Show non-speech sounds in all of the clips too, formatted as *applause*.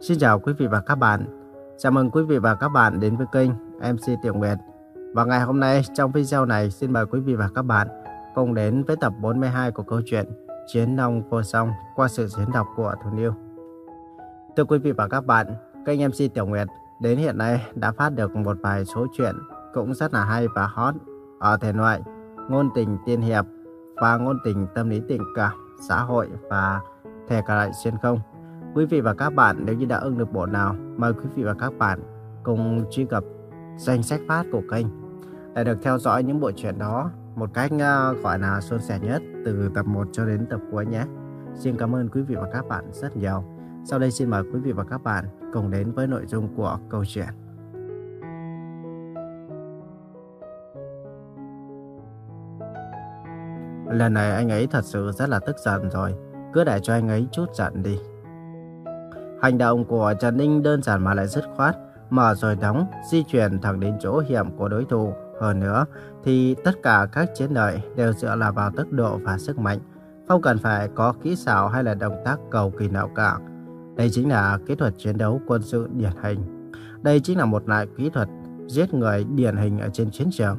Xin chào quý vị và các bạn. Chào mừng quý vị và các bạn đến với kênh MC Tiểu Nguyệt. Và ngày hôm nay trong video này xin mời quý vị và các bạn cùng đến với tập 42 của câu chuyện Chiến Nông Vô Song qua sự diễn đọc của Thu Niêu. Thưa quý vị và các bạn, kênh MC Tiểu Nguyệt đến hiện nay đã phát được một vài số chuyện cũng rất là hay và hot ở thể loại ngôn tình tiên hiệp và ngôn tình tâm lý tình cảm, xã hội và thể cả lại xuyên không. Quý vị và các bạn nếu như đã ưng được bộ nào, mời quý vị và các bạn cùng truy cập danh sách phát của kênh để được theo dõi những bộ truyện đó một cách ờ, gọi là suôn sẻ nhất từ tập 1 cho đến tập cuối nhé. Xin cảm ơn quý vị và các bạn rất nhiều. Sau đây xin mời quý vị và các bạn cùng đến với nội dung của câu chuyện. Lần này anh ấy thật sự rất là tức giận rồi, cứ để cho anh ấy chút giận đi. Hành động của Trần Ninh đơn giản mà lại dứt khoát, mở rồi đóng, di chuyển thẳng đến chỗ hiểm của đối thủ. Hơn nữa, thì tất cả các chiến lợi đều dựa là vào tốc độ và sức mạnh, không cần phải có kỹ xảo hay là động tác cầu kỳ nào cả. Đây chính là kỹ thuật chiến đấu quân sự điển hình. Đây chính là một loại kỹ thuật giết người điển hình ở trên chiến trường.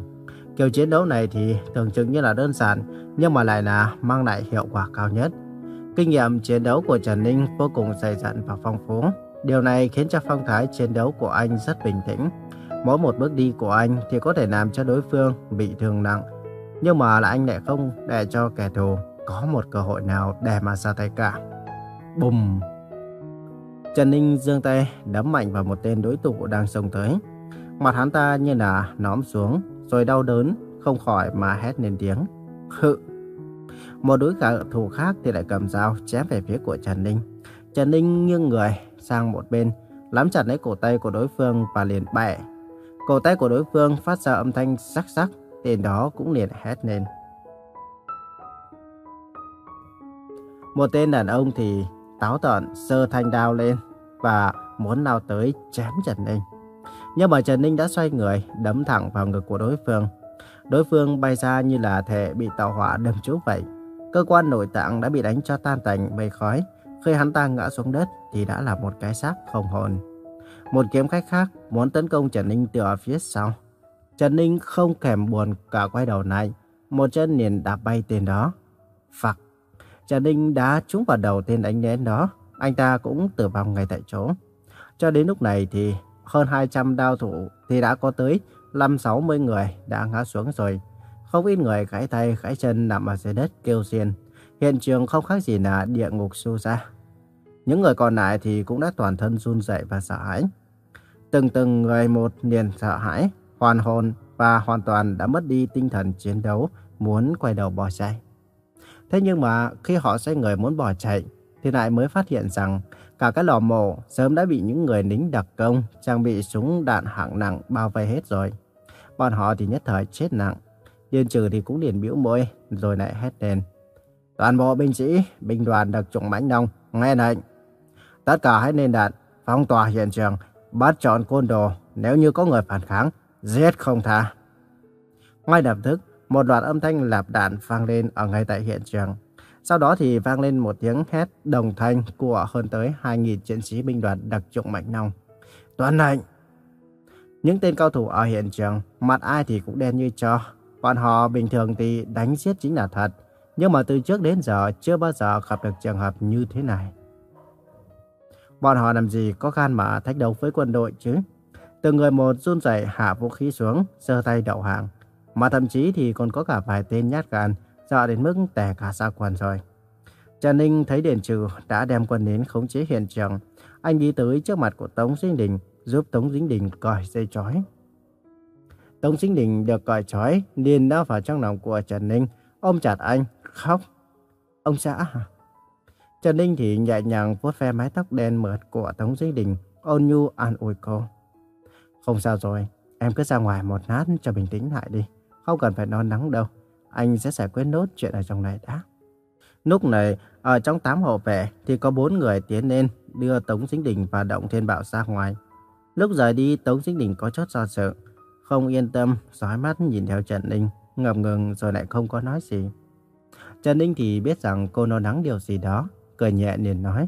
Kiểu chiến đấu này thì tưởng chừng như là đơn giản, nhưng mà lại là mang lại hiệu quả cao nhất. Kinh nghiệm chiến đấu của Trần Ninh vô cùng dày dặn và phong phú. Điều này khiến cho phong thái chiến đấu của anh rất bình tĩnh. Mỗi một bước đi của anh thì có thể làm cho đối phương bị thương nặng. Nhưng mà là anh lại không để cho kẻ thù có một cơ hội nào để mà ra tay cả. Bùm! Trần Ninh giương tay đấm mạnh vào một tên đối thủ đang xông tới. Mặt hắn ta như là nóm xuống, rồi đau đớn, không khỏi mà hét lên tiếng. Hự! Một đối thủ khác thì lại cầm dao chém về phía của Trần Ninh. Trần Ninh nghiêng người sang một bên, nắm chặt lấy cổ tay của đối phương và liền bẻ. Cổ tay của đối phương phát ra âm thanh sắc sắc, tên đó cũng liền hét lên. Một tên đàn ông thì táo tợn sơ thanh đao lên và muốn lao tới chém Trần Ninh. Nhưng mà Trần Ninh đã xoay người, đấm thẳng vào ngực của đối phương. Đối phương bay ra như là thể bị tàu hỏa đâm trúng vậy. Cơ quan nội tạng đã bị đánh cho tan tành mây khói. Khi hắn ta ngã xuống đất thì đã là một cái xác không hồn. Một kiếm khách khác muốn tấn công Trần Ninh từ ở phía sau. Trần Ninh không kèm buồn cả quay đầu này. Một chân liền đạp bay tên đó. Phật. Trần Ninh đã trúng vào đầu tên đánh nén đó. Anh ta cũng tử vong ngay tại chỗ. Cho đến lúc này thì hơn 200 đao thủ thì đã có tới 5-60 người đã ngã xuống rồi. Không ít người gãy tay, gãy chân nằm ở dưới đất kêu xiên. Hiện trường không khác gì là địa ngục sâu ra. Những người còn lại thì cũng đã toàn thân run rẩy và sợ hãi. Từng từng người một liền sợ hãi, hoàn hồn và hoàn toàn đã mất đi tinh thần chiến đấu, muốn quay đầu bỏ chạy. Thế nhưng mà khi họ xoay người muốn bỏ chạy, thì lại mới phát hiện rằng cả cái lò mổ sớm đã bị những người lính đặc công trang bị súng đạn hạng nặng bao vây hết rồi. Bọn họ thì nhất thời chết nặng. Điền trừ thì cũng liền biểu môi rồi lại hét lên. Toàn bộ binh sĩ, binh đoàn đặc chủng mãnh đông, nghe lệnh. Tất cả hãy nên đạn, phong tỏa hiện trường, bắt chọn côn đồ. Nếu như có người phản kháng, giết không tha. Ngay lập tức, một loạt âm thanh lạp đạn vang lên ở ngay tại hiện trường. Sau đó thì vang lên một tiếng hét đồng thanh của hơn tới 2.000 chiến sĩ binh đoàn đặc chủng Mạnh nòng. toàn lệnh! Những tên cao thủ ở hiện trường, mặt ai thì cũng đen như cho. Bọn họ bình thường thì đánh giết chính là thật. Nhưng mà từ trước đến giờ chưa bao giờ gặp được trường hợp như thế này. Bọn họ làm gì có gan mà thách đấu với quân đội chứ? Từng người một run rẩy hạ vũ khí xuống, giơ tay đậu hàng. Mà thậm chí thì còn có cả vài tên nhát gan, sợ đến mức tè cả ra quần rồi. Trần Ninh thấy Điền Trừ đã đem quân đến khống chế hiện trường. Anh đi tới trước mặt của Tống Dinh Đình, giúp Tống Dinh Đình cởi dây chói. Tống Sinh Đình được cởi trói, liền đã vào trong lòng của Trần Ninh, ôm chặt anh, khóc. Ông xã hả? Trần Ninh thì nhẹ nhàng vuốt ve mái tóc đen mượt của Tống Sinh Đình, ôn nhu an ủi cô. Không sao rồi, em cứ ra ngoài một lát cho bình tĩnh lại đi, không cần phải lo nắng đâu. Anh sẽ giải quyết nốt chuyện ở trong này đã. Lúc này, ở trong tám hộ vệ thì có bốn người tiến lên đưa Tống Sinh Đình và Động Thiên Bảo ra ngoài. Lúc rời đi, Tống Sinh Đình có chút do dự, không yên tâm, dõi mắt nhìn theo Trần Ninh, ngập ngừng rồi lại không có nói gì. Trần Ninh thì biết rằng cô lo lắng điều gì đó, cười nhẹ liền nói.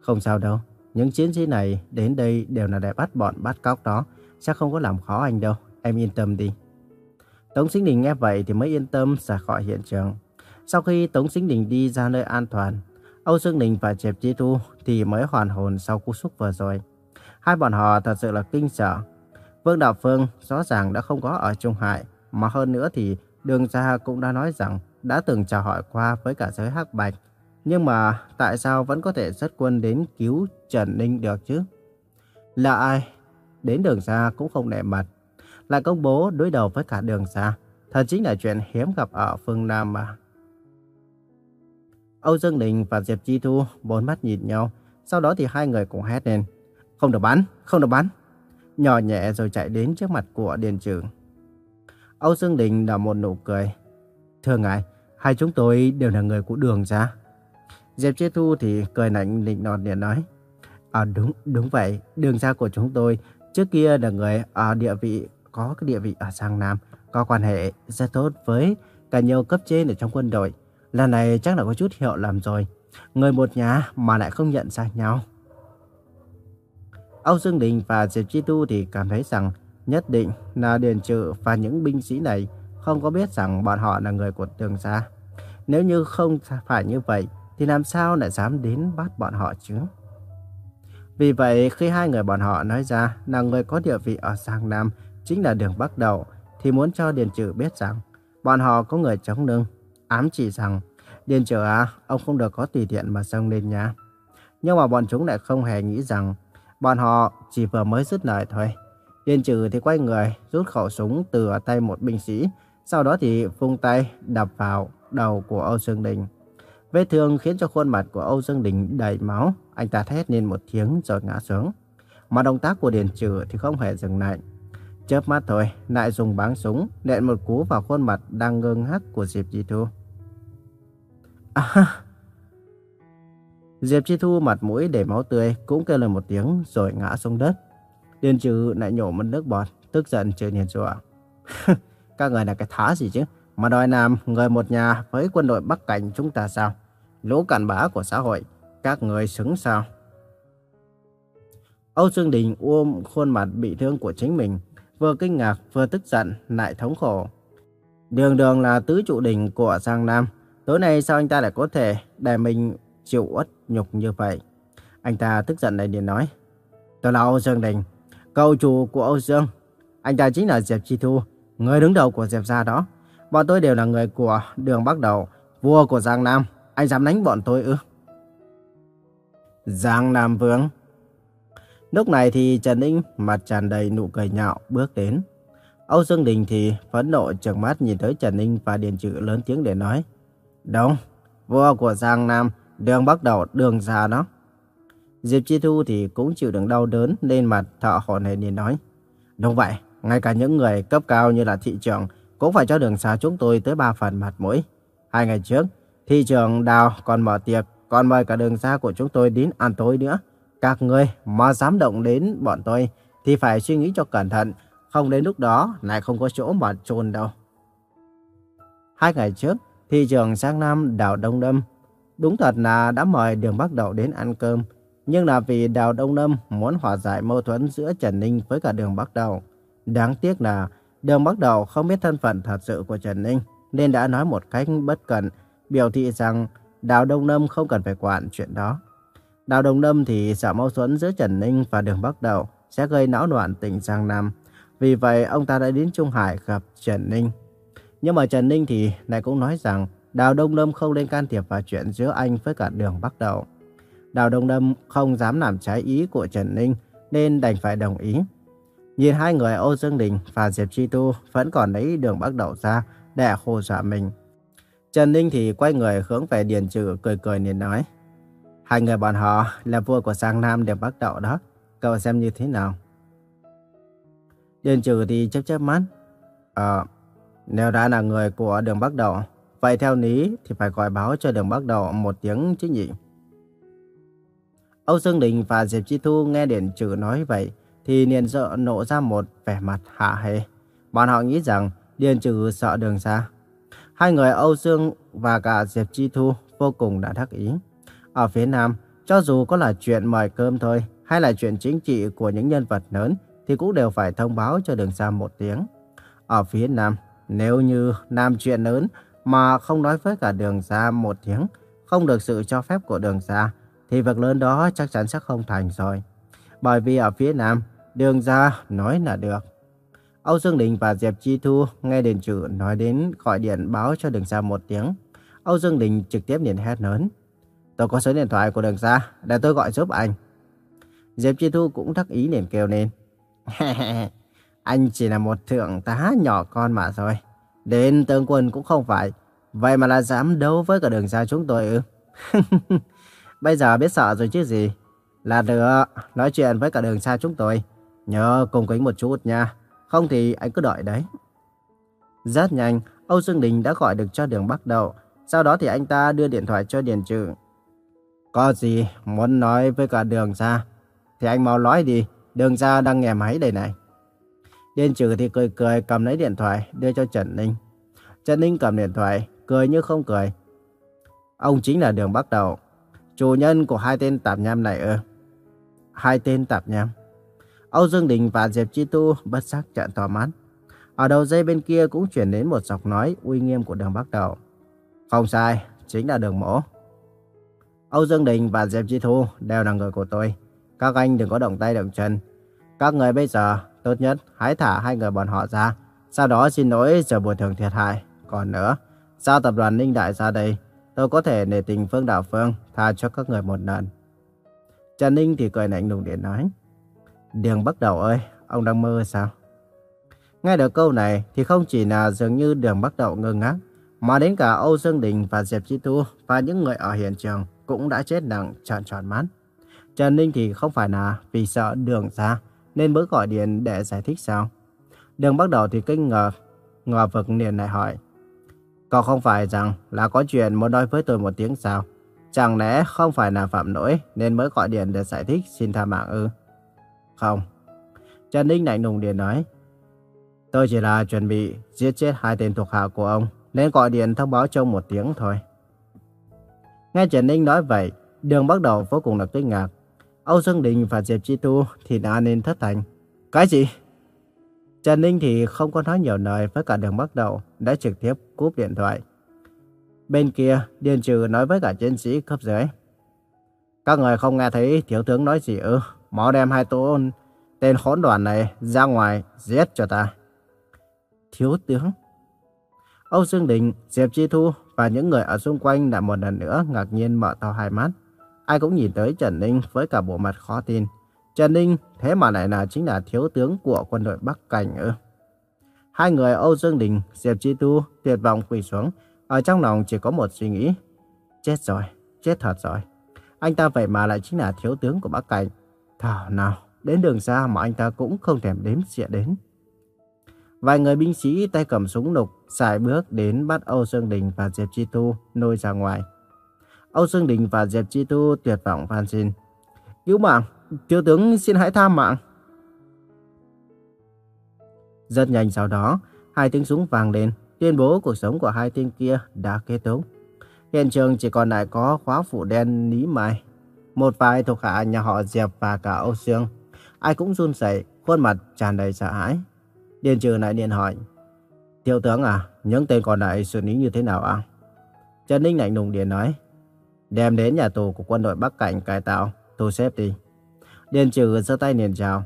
Không sao đâu, những chiến sĩ này đến đây đều là để bắt bọn bắt cóc đó, sẽ không có làm khó anh đâu, em yên tâm đi. Tống Sinh Đình nghe vậy thì mới yên tâm ra khỏi hiện trường. Sau khi Tống Sinh Đình đi ra nơi an toàn, Âu Dương Đình và Diệp Chi Thu thì mới hoàn hồn sau cú súc vừa rồi. Hai bọn họ thật sự là kinh sợ. Vương Đạo Phương rõ ràng đã không có ở Trung Hải, mà hơn nữa thì Đường Gia cũng đã nói rằng đã từng chào hỏi qua với cả giới Hắc Bạch. Nhưng mà tại sao vẫn có thể xuất quân đến cứu Trần Ninh được chứ? Là ai? Đến Đường Gia cũng không nể mặt. Lại công bố đối đầu với cả Đường Gia. Thật chính là chuyện hiếm gặp ở phương Nam mà. Âu Dương Đình và Diệp Chi Thu bốn mắt nhìn nhau. Sau đó thì hai người cùng hét lên. Không được bắn, không được bắn. Nhỏ nhẹ rồi chạy đến trước mặt của Điền Trường. Âu Dương Đình nở một nụ cười. Thưa ngài, hai chúng tôi đều là người của đường ra. Diệp Chi Thu thì cười lạnh định nọt liền nói. À đúng, đúng vậy. Đường ra của chúng tôi trước kia là người ở địa vị, có cái địa vị ở Giang Nam, có quan hệ rất tốt với cả nhiều cấp trên ở trong quân đội. Lần này chắc là có chút hiệu lầm rồi. Người một nhà mà lại không nhận ra nhau. Âu Dương Đình và Diệp Chi Tu thì cảm thấy rằng nhất định là Điền Trự và những binh sĩ này không có biết rằng bọn họ là người của Đường Gia. Nếu như không phải như vậy, thì làm sao lại dám đến bắt bọn họ chứ? Vì vậy, khi hai người bọn họ nói ra là người có địa vị ở Giang Nam chính là Đường Bắc Đầu, thì muốn cho Điền Trự biết rằng bọn họ có người chống lưng, ám chỉ rằng Điền Trự à, ông không được có tùy tiện mà xông lên nha. Nhưng mà bọn chúng lại không hề nghĩ rằng bọn họ chỉ vừa mới dứt lời thôi. Điền Trừ thì quay người, rút khẩu súng từ tay một binh sĩ, sau đó thì vung tay đập vào đầu của Âu Dương Đình. Vết thương khiến cho khuôn mặt của Âu Dương Đình đầy máu, anh ta thét lên một tiếng rồi ngã xuống. Mà động tác của Điền Trừ thì không hề dừng lại. Chớp mắt thôi, lại dùng báng súng, nện một cú vào khuôn mặt đang ngơ ngác của Diệp Di Thu. À, Diệp Chi Thu mặt mũi để máu tươi cũng kêu lên một tiếng rồi ngã xuống đất. Điền trừ lại nhổ một nước bọt, tức giận chửi Điền rủa. *laughs* Các người là cái thá gì chứ? Mà đòi làm người một nhà với quân đội Bắc Cảnh chúng ta sao? Lũ cặn bã của xã hội, các người xứng sao? Âu Dương Đình ôm khuôn mặt bị thương của chính mình, vừa kinh ngạc vừa tức giận lại thống khổ. Đường đường là tứ trụ đỉnh của Giang Nam, tối nay sao anh ta lại có thể để mình chịu uất nhục như vậy? Anh ta tức giận lại liền nói, tôi là Âu Dương Đình, Cầu chủ của Âu Dương, anh ta chính là Diệp Chi Thu, người đứng đầu của Diệp gia đó. Bọn tôi đều là người của đường Bắc Đầu, vua của Giang Nam. Anh dám đánh bọn tôi ư? Giang Nam Vương Lúc này thì Trần Ninh mặt tràn đầy nụ cười nhạo bước đến. Âu Dương Đình thì phẫn nộ trợn mắt nhìn tới Trần Ninh và Điền Trự lớn tiếng để nói. Đúng, vua của Giang Nam, đường bắt Đầu, đường già nó Diệp Chi Thu thì cũng chịu đựng đau đớn lên mặt thợ hồn này nhìn nói. Đúng vậy, ngay cả những người cấp cao như là thị trưởng cũng phải cho đường xa chúng tôi tới ba phần mặt mũi. Hai ngày trước, thị trưởng Đào còn mở tiệc, còn mời cả đường xa của chúng tôi đến ăn tối nữa. Các người mà dám động đến bọn tôi thì phải suy nghĩ cho cẩn thận, không đến lúc đó lại không có chỗ mà trôn đâu. Hai ngày trước, thị trưởng Sang Nam Đào Đông Đâm đúng thật là đã mời đường Bắc Đậu đến ăn cơm, nhưng là vì Đào Đông Lâm muốn hòa giải mâu thuẫn giữa Trần Ninh với cả đường Bắc Đầu. Đáng tiếc là đường Bắc Đầu không biết thân phận thật sự của Trần Ninh, nên đã nói một cách bất cẩn, biểu thị rằng Đào Đông Lâm không cần phải quản chuyện đó. Đào Đông Lâm thì sợ mâu thuẫn giữa Trần Ninh và đường Bắc Đầu sẽ gây náo loạn tỉnh Giang Nam. Vì vậy, ông ta đã đến Trung Hải gặp Trần Ninh. Nhưng mà Trần Ninh thì lại cũng nói rằng Đào Đông Lâm không nên can thiệp vào chuyện giữa anh với cả đường Bắc Đậu. Đào Đông Lâm không dám làm trái ý của Trần Ninh nên đành phải đồng ý. Nhìn hai người Âu Dương Đình và Diệp Chi Tu vẫn còn lấy đường Bắc Đậu ra để hồ dọa mình. Trần Ninh thì quay người hướng về Điền Trừ cười cười nên nói. Hai người bọn họ là vua của Giang Nam đều Bắc Đậu đó. Cậu xem như thế nào? Điền Trừ thì chớp chớp mắt. Ờ, nếu đã là người của đường Bắc Đậu vậy theo lý thì phải gọi báo cho đường Bắc Đầu một tiếng chứ nhỉ? Âu Dương Đình và Diệp Chi Thu nghe Điền Trừ nói vậy thì liền sợ nộ ra một vẻ mặt hạ hề. Bọn họ nghĩ rằng Điền Trừ sợ đường xa. Hai người Âu Dương và cả Diệp Chi Thu vô cùng đã thắc ý. Ở phía Nam, cho dù có là chuyện mời cơm thôi, hay là chuyện chính trị của những nhân vật lớn thì cũng đều phải thông báo cho đường xa một tiếng. Ở phía Nam, nếu như Nam chuyện lớn mà không nói với cả đường xa một tiếng, không được sự cho phép của đường xa, thì việc lớn đó chắc chắn sẽ không thành rồi. Bởi vì ở phía Nam, đường ra nói là được. Âu Dương Đình và Diệp Chi Thu nghe đền trừ nói đến gọi điện báo cho đường xa một tiếng. Âu Dương Đình trực tiếp liền hét lớn. Tôi có số điện thoại của đường xa, để tôi gọi giúp anh. Diệp Chi Thu cũng thắc ý liền kêu lên. *laughs* anh chỉ là một thượng tá nhỏ con mà thôi. Đến tướng quân cũng không phải. Vậy mà là dám đấu với cả đường xa chúng tôi ư? *laughs* Bây giờ biết sợ rồi chứ gì. Là được, nói chuyện với cả đường xa chúng tôi. Nhớ cùng kính một chút nha. Không thì anh cứ đợi đấy. Rất nhanh, Âu Dương Đình đã gọi được cho đường Bắc Đậu. Sau đó thì anh ta đưa điện thoại cho Điền Trừ. Có gì muốn nói với cả đường xa? Thì anh mau nói đi, đường xa đang nghe máy đây này. Điền Trừ thì cười cười cầm lấy điện thoại đưa cho Trần Ninh. Trần Ninh cầm điện thoại, cười như không cười. Ông chính là đường Bắc đầu chủ nhân của hai tên tạp nham này ư? Hai tên tạp nham. Âu Dương Đình và Diệp Chi Tu bất giác trợn to mắt. Ở đầu dây bên kia cũng chuyển đến một giọng nói uy nghiêm của đường Bắc Đầu. Không sai, chính là đường mổ. Âu Dương Đình và Diệp Chi Thu đều là người của tôi. Các anh đừng có động tay động chân. Các người bây giờ, tốt nhất hãy thả hai người bọn họ ra. Sau đó xin lỗi giờ bồi thường thiệt hại. Còn nữa, sao tập đoàn Ninh Đại ra đây, tôi có thể nể tình Phương Đạo Phương tha cho các người một lần. Trần Ninh thì cười lạnh lùng để nói. Đường Bắc Đầu ơi, ông đang mơ sao? Nghe được câu này thì không chỉ là dường như đường Bắc Đầu ngơ ngác, mà đến cả Âu Dương Đình và Diệp Chi Tu và những người ở hiện trường cũng đã chết nặng tròn tròn mắt. Trần Ninh thì không phải là vì sợ đường ra nên mới gọi điện để giải thích sao. Đường bắt Đầu thì kinh ngờ, ngờ vực liền lại hỏi. Cậu không phải rằng là có chuyện muốn nói với tôi một tiếng sao? Chẳng lẽ không phải là phạm lỗi nên mới gọi điện để giải thích xin tha mạng ư? Không. Trần Ninh lạnh lùng điện nói. Tôi chỉ là chuẩn bị giết chết hai tên thuộc hạ của ông, nên gọi điện thông báo cho một tiếng thôi. Nghe Trần Ninh nói vậy, đường bắt đầu vô cùng là kinh ngạc. Âu Dương Đình và Diệp Chi Tu thì đã nên thất thành. Cái gì? Trần Ninh thì không có nói nhiều lời với cả đường bắt đầu, đã trực tiếp cúp điện thoại. Bên kia, Điền Trừ nói với cả chiến sĩ cấp dưới. Các người không nghe thấy thiếu tướng nói gì ư? Máu đem hai tôn tên hỗn đoàn này ra ngoài giết cho ta. Thiếu tướng. Âu Dương Đình, Diệp Chi Thu và những người ở xung quanh đã một lần nữa ngạc nhiên mở to hai mắt. Ai cũng nhìn tới Trần Ninh với cả bộ mặt khó tin. Trần Ninh thế mà lại là chính là thiếu tướng của quân đội Bắc Cảnh ư. Hai người Âu Dương Đình, Diệp Chi Tu tuyệt vọng quỳ xuống. Ở trong lòng chỉ có một suy nghĩ. Chết rồi, chết thật rồi. Anh ta vậy mà lại chính là thiếu tướng của Bắc Cảnh. Thảo nào, đến đường xa mà anh ta cũng không thèm đếm xỉa đến. Vài người binh sĩ tay cầm súng nục xài bước đến bắt Âu Dương Đình và Diệp Chi Tu nôi ra ngoài. Âu Dương Đình và Diệp Chi Tu tuyệt vọng van xin. Cứu mạng, thiếu tướng xin hãy tha mạng. Rất nhanh sau đó, hai tiếng súng vang lên, tuyên bố cuộc sống của hai tên kia đã kết thúc. Hiện trường chỉ còn lại có khóa phủ đen ní Mai một vài thuộc hạ nhà họ Diệp và cả Âu Dương Ai cũng run rẩy, khuôn mặt tràn đầy sợ hãi. Điền trừ lại điện hỏi. Thiếu tướng à, những tên còn lại xử lý như thế nào ạ? Trần Ninh lạnh lùng điện nói. Đem đến nhà tù của quân đội Bắc Cảnh cải tạo, thu xếp đi. Điền trừ giơ tay liền chào.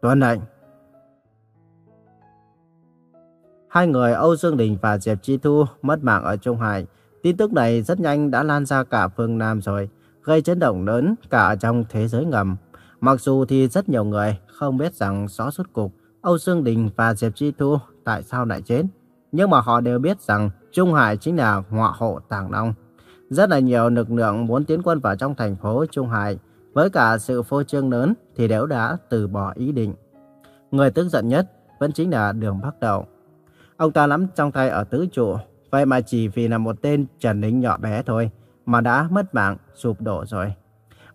Tuân lệnh. Hai người Âu Dương Đình và Diệp Chi Thu mất mạng ở Trung Hải. Tin tức này rất nhanh đã lan ra cả phương Nam rồi gây chấn động lớn cả trong thế giới ngầm. Mặc dù thì rất nhiều người không biết rằng rõ suốt cục Âu Dương Đình và Diệp Chi Thu tại sao lại chết. Nhưng mà họ đều biết rằng Trung Hải chính là ngọa hộ Tàng Long. Rất là nhiều lực lượng muốn tiến quân vào trong thành phố Trung Hải với cả sự phô trương lớn thì đều đã từ bỏ ý định. Người tức giận nhất vẫn chính là Đường Bắc Đầu. Ông ta nắm trong tay ở tứ trụ, vậy mà chỉ vì là một tên trần lính nhỏ bé thôi mà đã mất mạng, sụp đổ rồi.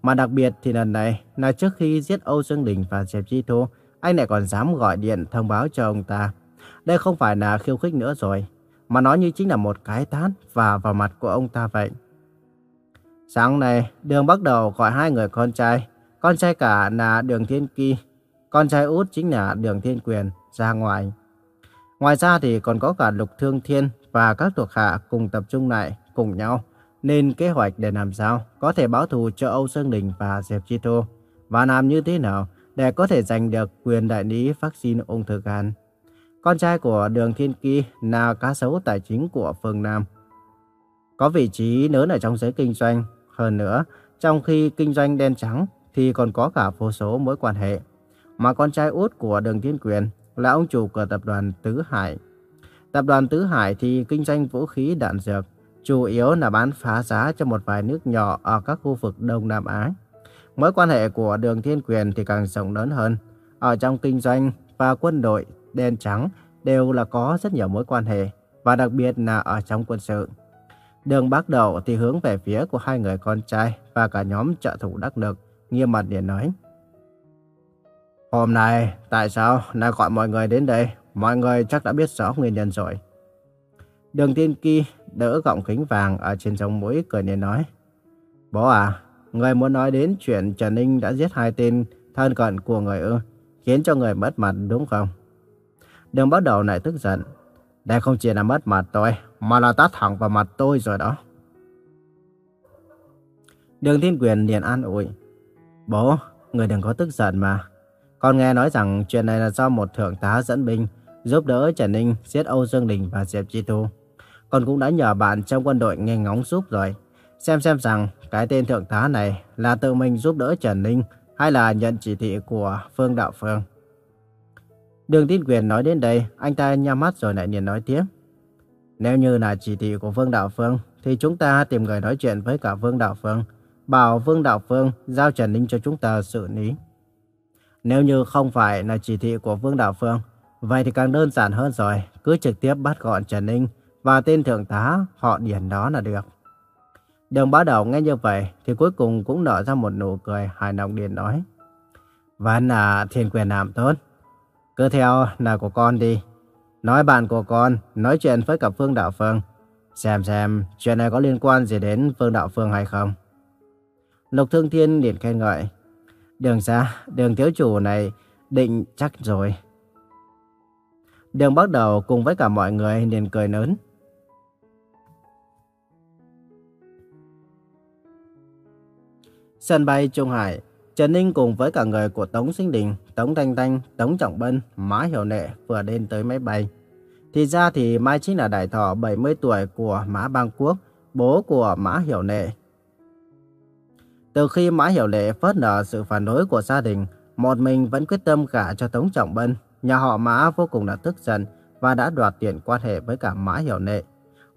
Mà đặc biệt thì lần này là trước khi giết Âu Dương Đình và Diệp Chi Thu, anh lại còn dám gọi điện thông báo cho ông ta. Đây không phải là khiêu khích nữa rồi, mà nó như chính là một cái tát và vào mặt của ông ta vậy. Sáng nay, Đường bắt đầu gọi hai người con trai con trai cả là Đường Thiên Kỳ, con trai út chính là Đường Thiên Quyền ra ngoài. Ngoài ra thì còn có cả Lục Thương Thiên và các thuộc hạ cùng tập trung lại cùng nhau, nên kế hoạch để làm sao có thể báo thù cho Âu Sơn Đình và Diệp Chi Thu và làm như thế nào để có thể giành được quyền đại lý vaccine ung thư gan. Con trai của Đường Thiên Kỳ là cá sấu tài chính của phương Nam. Có vị trí lớn ở trong giới kinh doanh. Hơn nữa, trong khi kinh doanh đen trắng thì còn có cả vô số mối quan hệ. Mà con trai út của Đường Thiên Quyền là ông chủ của tập đoàn Tứ Hải. Tập đoàn Tứ Hải thì kinh doanh vũ khí đạn dược, chủ yếu là bán phá giá cho một vài nước nhỏ ở các khu vực Đông Nam Á. Mối quan hệ của Đường Thiên Quyền thì càng rộng lớn hơn. Ở trong kinh doanh và quân đội, đen trắng đều là có rất nhiều mối quan hệ, và đặc biệt là ở trong quân sự. Đường bắt đầu thì hướng về phía của hai người con trai và cả nhóm trợ thủ đắc lực, nghiêm mặt điện nói. Hôm nay, tại sao lại gọi mọi người đến đây? Mọi người chắc đã biết rõ nguyên nhân rồi. Đường tiên Kỳ đỡ gọng kính vàng ở trên sống mũi cười nên nói. Bố à, người muốn nói đến chuyện Trần Ninh đã giết hai tên thân cận của người ư, khiến cho người mất mặt đúng không? Đường bắt đầu lại tức giận. Đây không chỉ là mất mặt tôi, mà là tát thẳng vào mặt tôi rồi đó. Đường Thiên Quyền liền an ủi. Bố, người đừng có tức giận mà. Con nghe nói rằng chuyện này là do một thượng tá dẫn binh giúp đỡ Trần Ninh giết Âu Dương Đình và Diệp Chi Thu. Con cũng đã nhờ bạn trong quân đội nghe ngóng giúp rồi. Xem xem rằng cái tên thượng tá này là tự mình giúp đỡ Trần Ninh hay là nhận chỉ thị của Phương Đạo Phương. Đường Tín Quyền nói đến đây, anh ta nhắm mắt rồi lại liền nói tiếp. Nếu như là chỉ thị của Vương Đạo Phương, thì chúng ta tìm người nói chuyện với cả Vương Đạo Phương, bảo Vương Đạo Phương giao Trần Ninh cho chúng ta xử lý. Nếu như không phải là chỉ thị của Vương Đạo Phương, vậy thì càng đơn giản hơn rồi, cứ trực tiếp bắt gọn Trần Ninh và tên thượng tá họ điển đó là được. Đường bá đầu nghe như vậy thì cuối cùng cũng nở ra một nụ cười hài lòng điền nói. Vẫn là thiên quyền làm tốt. Cứ theo là của con đi. Nói bạn của con, nói chuyện với cả Phương Đạo Phương. Xem xem chuyện này có liên quan gì đến Phương Đạo Phương hay không. Lục Thương Thiên liền khen ngợi. Đường ra, đường thiếu chủ này định chắc rồi. Đường bắt đầu cùng với cả mọi người liền cười lớn. Sân bay Trung Hải, Trần Ninh cùng với cả người của Tống Sinh Đình, Tống Thanh Thanh, Tống Trọng Bân, Mã Hiểu Nệ vừa đến tới máy bay. Thì ra thì mai chính là đại thọ 70 tuổi của Mã Bang Quốc, bố của Mã Hiểu Nệ. Từ khi Mã Hiểu Nệ phớt nở sự phản đối của gia đình, một mình vẫn quyết tâm gả cho Tống Trọng Bân, nhà họ Mã vô cùng là tức giận và đã đoạt tiền quan hệ với cả Mã Hiểu Nệ.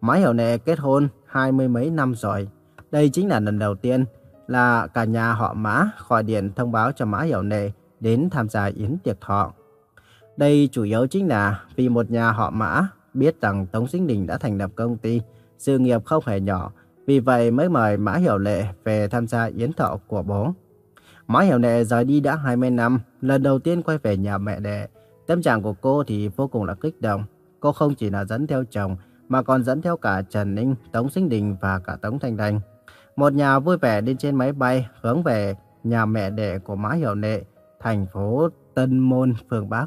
Mã Hiểu Nệ kết hôn hai mươi mấy năm rồi. Đây chính là lần đầu tiên là cả nhà họ Mã gọi điện thông báo cho Mã Hiểu Nệ đến tham gia yến tiệc thọ. Đây chủ yếu chính là vì một nhà họ Mã biết rằng Tống Sinh Đình đã thành lập công ty, sự nghiệp không hề nhỏ, vì vậy mới mời Mã Hiểu Lệ về tham gia yến thọ của bố. Mã Hiểu Lệ rời đi đã 20 năm, lần đầu tiên quay về nhà mẹ đẻ. Tâm trạng của cô thì vô cùng là kích động. Cô không chỉ là dẫn theo chồng, mà còn dẫn theo cả Trần Ninh, Tống Sinh Đình và cả Tống Thanh Đành. Một nhà vui vẻ đi trên máy bay hướng về nhà mẹ đẻ của Mã Hiểu Nệ, thành phố Tân Môn, phương Bắc.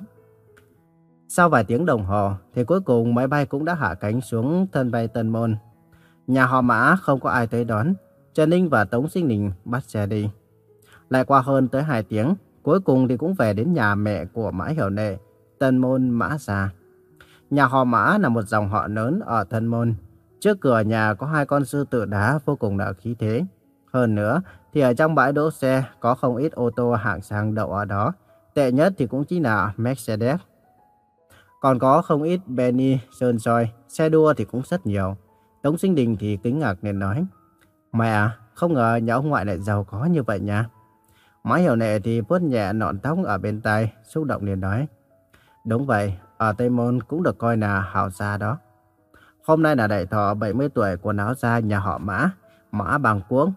Sau vài tiếng đồng hồ thì cuối cùng máy bay cũng đã hạ cánh xuống sân bay Tân Môn. Nhà họ Mã không có ai tới đón, Trần Ninh và Tống Sinh Đình bắt xe đi. Lại qua hơn tới 2 tiếng, cuối cùng thì cũng về đến nhà mẹ của Mã Hiểu Nệ, Tân Môn Mã Gia. Nhà họ Mã là một dòng họ lớn ở Tân Môn, Trước cửa nhà có hai con sư tử đá vô cùng là khí thế. Hơn nữa, thì ở trong bãi đỗ xe có không ít ô tô hạng sang đậu ở đó. Tệ nhất thì cũng chỉ là Mercedes. Còn có không ít Benny, Sơn Soi, xe đua thì cũng rất nhiều. Tống Sinh Đình thì kính ngạc nên nói. Mẹ à, không ngờ nhà ông ngoại lại giàu có như vậy nha. Má hiểu nệ thì vuốt nhẹ nọn tóc ở bên tai, xúc động liền nói. Đúng vậy, ở Tây Môn cũng được coi là hào gia đó. Hôm nay là đại thọ 70 tuổi của náo gia nhà họ Mã, Mã Bằng cuống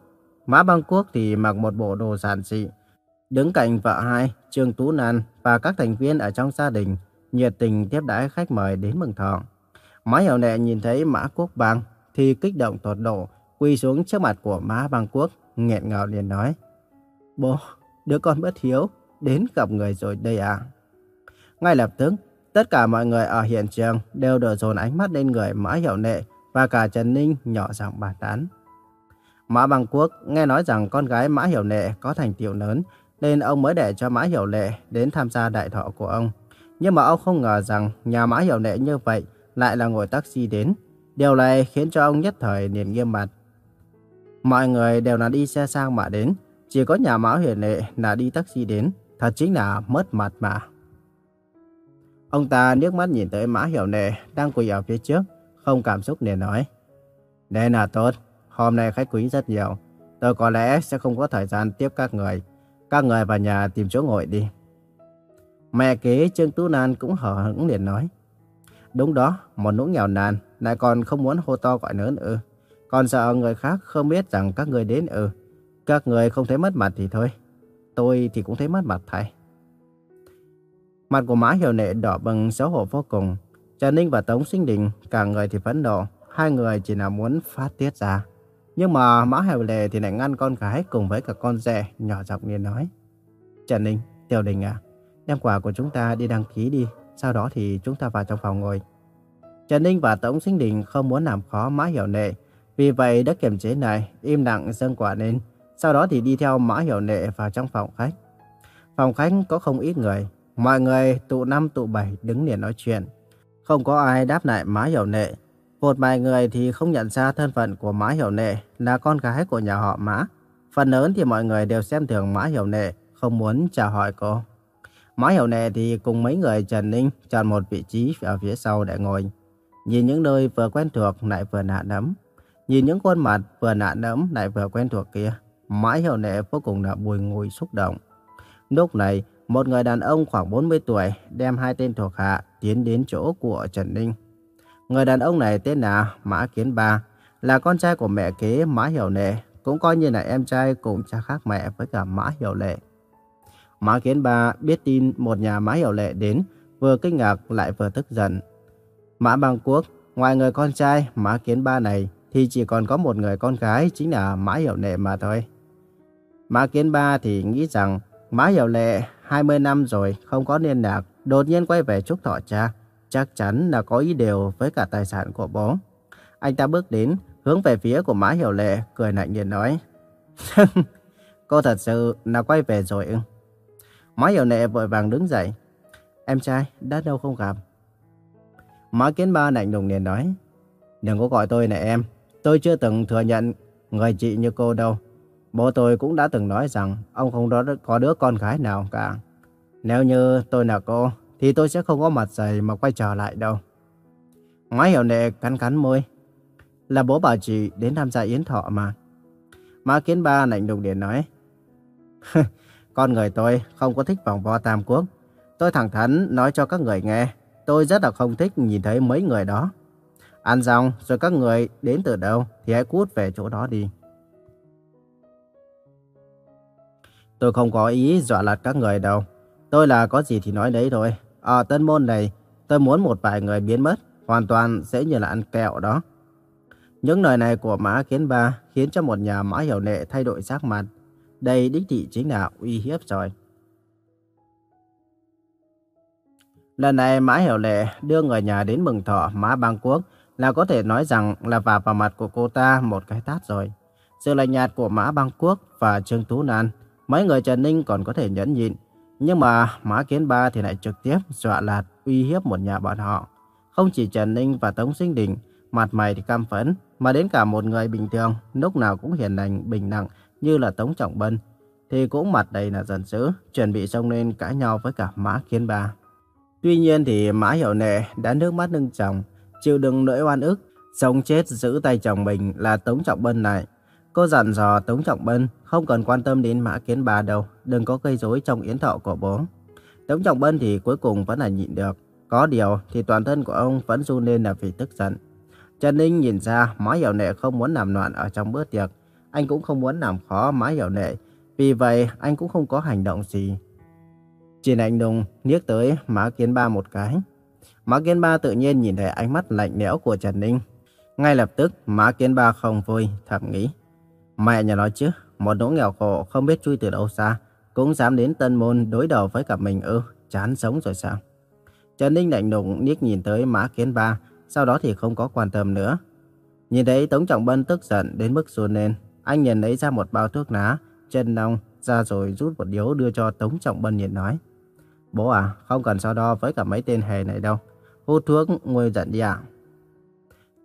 Mã Bang Quốc thì mặc một bộ đồ giản dị, đứng cạnh vợ hai, Trương Tú Nan và các thành viên ở trong gia đình, nhiệt tình tiếp đãi khách mời đến mừng thọ. Mã Hiểu Nệ nhìn thấy Mã Quốc Bang thì kích động tột độ, quỳ xuống trước mặt của Mã Bang Quốc, nghẹn ngào liền nói. Bố, đứa con bất hiếu, đến gặp người rồi đây à. Ngay lập tức, tất cả mọi người ở hiện trường đều đổ dồn ánh mắt lên người Mã Hiểu Nệ và cả Trần Ninh nhỏ giọng bàn tán. Mã Bằng Quốc nghe nói rằng con gái Mã Hiểu Nệ có thành tựu lớn, nên ông mới để cho Mã Hiểu Nệ đến tham gia đại thọ của ông. Nhưng mà ông không ngờ rằng nhà Mã Hiểu Nệ như vậy lại là ngồi taxi đến. Điều này khiến cho ông nhất thời liền nghiêm mặt. Mọi người đều là đi xe sang mà đến, chỉ có nhà Mã Hiểu Nệ là đi taxi đến, thật chính là mất mặt mà. Ông ta nước mắt nhìn tới Mã Hiểu Nệ đang quỳ ở phía trước, không cảm xúc để nói. Đây là tốt, hôm nay khách quý rất nhiều. Tôi có lẽ sẽ không có thời gian tiếp các người. Các người vào nhà tìm chỗ ngồi đi. Mẹ kế Trương Tú Nan cũng hở hững liền nói. Đúng đó, một nỗi nghèo nàn, lại còn không muốn hô to gọi lớn ư. Còn sợ người khác không biết rằng các người đến ư. Các người không thấy mất mặt thì thôi. Tôi thì cũng thấy mất mặt thay. Mặt của Mã Hiểu Nệ đỏ bừng xấu hổ vô cùng. Trần Ninh và Tống Sinh Đình, cả người thì phẫn nộ. Hai người chỉ là muốn phát tiết ra. Nhưng mà Mã Hiểu Nệ thì lại ngăn con gái cùng với cả con rể nhỏ giọng liền nói. Trần Ninh, Tiểu Đình à, đem quà của chúng ta đi đăng ký đi. Sau đó thì chúng ta vào trong phòng ngồi. Trần Ninh và Tống Sinh Đình không muốn làm khó Mã Hiểu Nệ. Vì vậy đã kiềm chế này, im lặng dâng quả lên. Sau đó thì đi theo Mã Hiểu Nệ vào trong phòng khách. Phòng khách có không ít người. Mọi người tụ năm tụ bảy đứng liền nói chuyện. Không có ai đáp lại Mã Hiểu Nệ. Một vài người thì không nhận ra thân phận của Mã Hiểu Nệ là con gái của nhà họ Mã. Phần lớn thì mọi người đều xem thường Mã Hiểu Nệ, không muốn chào hỏi cô. Mã Hiểu Nệ thì cùng mấy người Trần Ninh chọn một vị trí ở phía sau để ngồi. Nhìn những nơi vừa quen thuộc lại vừa nạ nấm. Nhìn những khuôn mặt vừa nạ nấm lại vừa quen thuộc kia. Mã Hiểu Nệ vô cùng là bùi ngùi xúc động. Lúc này, một người đàn ông khoảng 40 tuổi đem hai tên thuộc hạ tiến đến chỗ của Trần Ninh. Người đàn ông này tên là Mã Kiến Ba, là con trai của mẹ kế Mã Hiểu Nệ, cũng coi như là em trai cùng cha khác mẹ với cả Mã Hiểu Lệ. Mã Kiến Ba biết tin một nhà Mã Hiểu Lệ đến, vừa kinh ngạc lại vừa tức giận. Mã Bang Quốc, ngoài người con trai Mã Kiến Ba này, thì chỉ còn có một người con gái chính là Mã Hiểu Lệ mà thôi. Mã Kiến Ba thì nghĩ rằng Mã Hiểu Lệ 20 năm rồi không có liên lạc, đột nhiên quay về chúc thọ cha, chắc chắn là có ý đều với cả tài sản của bố. Anh ta bước đến, hướng về phía của Mã Hiểu Lệ, cười lạnh nhiên nói. *laughs* Cô thật sự là quay về rồi ư? Mã Hiểu Lệ vội vàng đứng dậy. Em trai, đã đâu không gặp. Mã Kiến Ba lạnh lùng liền nói. Đừng có gọi tôi là em. Tôi chưa từng thừa nhận người chị như cô đâu. Bố tôi cũng đã từng nói rằng ông không có đứa con gái nào cả. Nếu như tôi là cô, thì tôi sẽ không có mặt dày mà quay trở lại đâu. Ngoái Hiểu nệ cắn cắn môi. Là bố bảo chị đến tham gia yến thọ mà. Mã Kiến Ba lạnh lùng liền nói. *laughs* Con người tôi không có thích vòng vo tam quốc. Tôi thẳng thắn nói cho các người nghe. Tôi rất là không thích nhìn thấy mấy người đó. Ăn xong rồi các người đến từ đâu thì hãy cút về chỗ đó đi. Tôi không có ý dọa lạt các người đâu. Tôi là có gì thì nói đấy thôi. Ờ, Ở tân môn này, tôi muốn một vài người biến mất, hoàn toàn sẽ như là ăn kẹo đó. Những lời này của Mã Kiến Ba khiến cho một nhà Mã Hiểu Nệ thay đổi sắc mặt. Đây đích thị chính là uy hiếp rồi. Lần này Mã Hiểu Lệ đưa người nhà đến mừng thọ Mã Bang Quốc là có thể nói rằng là vào vào mặt của cô ta một cái tát rồi. Sự lạnh nhạt của Mã Bang Quốc và Trương Tú Nan, mấy người Trần Ninh còn có thể nhẫn nhịn. Nhưng mà Mã Kiến Ba thì lại trực tiếp dọa lạt uy hiếp một nhà bọn họ. Không chỉ Trần Ninh và Tống Sinh Đình, mặt mày thì cam phẫn, mà đến cả một người bình thường, lúc nào cũng hiền lành, bình đẳng như là Tống Trọng Bân, thì cũng mặt đầy là giận dữ, chuẩn bị xông lên cãi nhau với cả Mã Kiến Ba. Tuy nhiên thì Mã Hiểu Nệ đã nước mắt nâng chồng, chịu đựng nỗi oan ức, sống chết giữ tay chồng mình là Tống Trọng Bân lại. Cô dặn dò Tống Trọng Bân không cần quan tâm đến Mã Kiến Ba đâu, đừng có gây rối trong yến thọ của bố. Tống Trọng Bân thì cuối cùng vẫn là nhịn được. Có điều thì toàn thân của ông vẫn run lên là vì tức giận. Trần Ninh nhìn ra Mã Hiểu Nệ không muốn làm loạn ở trong bữa tiệc, anh cũng không muốn làm khó Mã Hiểu Nệ, vì vậy anh cũng không có hành động gì. Chỉ lạnh lùng niếc tới Mã Kiến Ba một cái. Mã Kiến Ba tự nhiên nhìn thấy ánh mắt lạnh lẽo của Trần Ninh. Ngay lập tức Mã Kiến Ba không vui, thầm nghĩ. Mẹ nhà nói chứ, một nỗi nghèo khổ không biết chui từ đâu xa, cũng dám đến Tân Môn đối đầu với cả mình ư, chán sống rồi sao? Trần Ninh lạnh lùng liếc nhìn tới Mã Kiến Ba, sau đó thì không có quan tâm nữa. Nhìn thấy Tống Trọng Bân tức giận đến mức run lên, anh nhìn lấy ra một bao thuốc lá, chân nong ra rồi rút một điếu đưa cho Tống Trọng Bân nhìn nói. Bố à, không cần so đo với cả mấy tên hề này đâu. Hút thuốc nguôi giận đi ạ.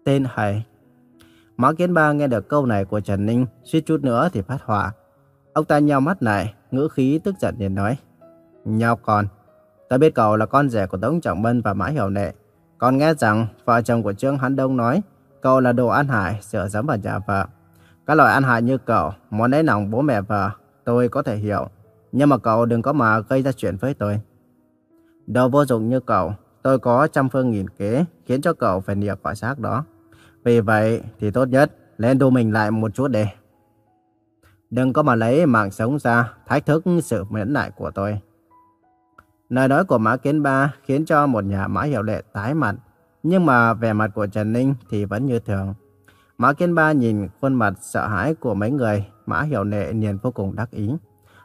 Tên hề. Mã Kiến Ba nghe được câu này của Trần Ninh, suýt chút nữa thì phát hỏa. Ông ta nhao mắt lại, ngữ khí tức giận liền nói. "Nhao con, ta biết cậu là con rể của Tống Trọng Bân và Mã Hiểu Nệ. Còn nghe rằng vợ chồng của Trương Hán Đông nói cậu là đồ ăn hại, sợ dám vào nhà vợ. Các loại ăn hại như cậu, muốn lấy lòng bố mẹ vợ, tôi có thể hiểu. Nhưng mà cậu đừng có mà gây ra chuyện với tôi. Đồ vô dụng như cậu, tôi có trăm phương nghìn kế khiến cho cậu phải nịa quả xác đó. Vì vậy thì tốt nhất lên tu mình lại một chút đi. Đừng có mà lấy mạng sống ra thách thức sự miễn lại của tôi. Lời nói của Mã Kiến Ba khiến cho một nhà Mã Hiểu Lệ tái mặt. Nhưng mà vẻ mặt của Trần Ninh thì vẫn như thường. Mã Kiến Ba nhìn khuôn mặt sợ hãi của mấy người, Mã Hiểu Lệ liền vô cùng đắc ý.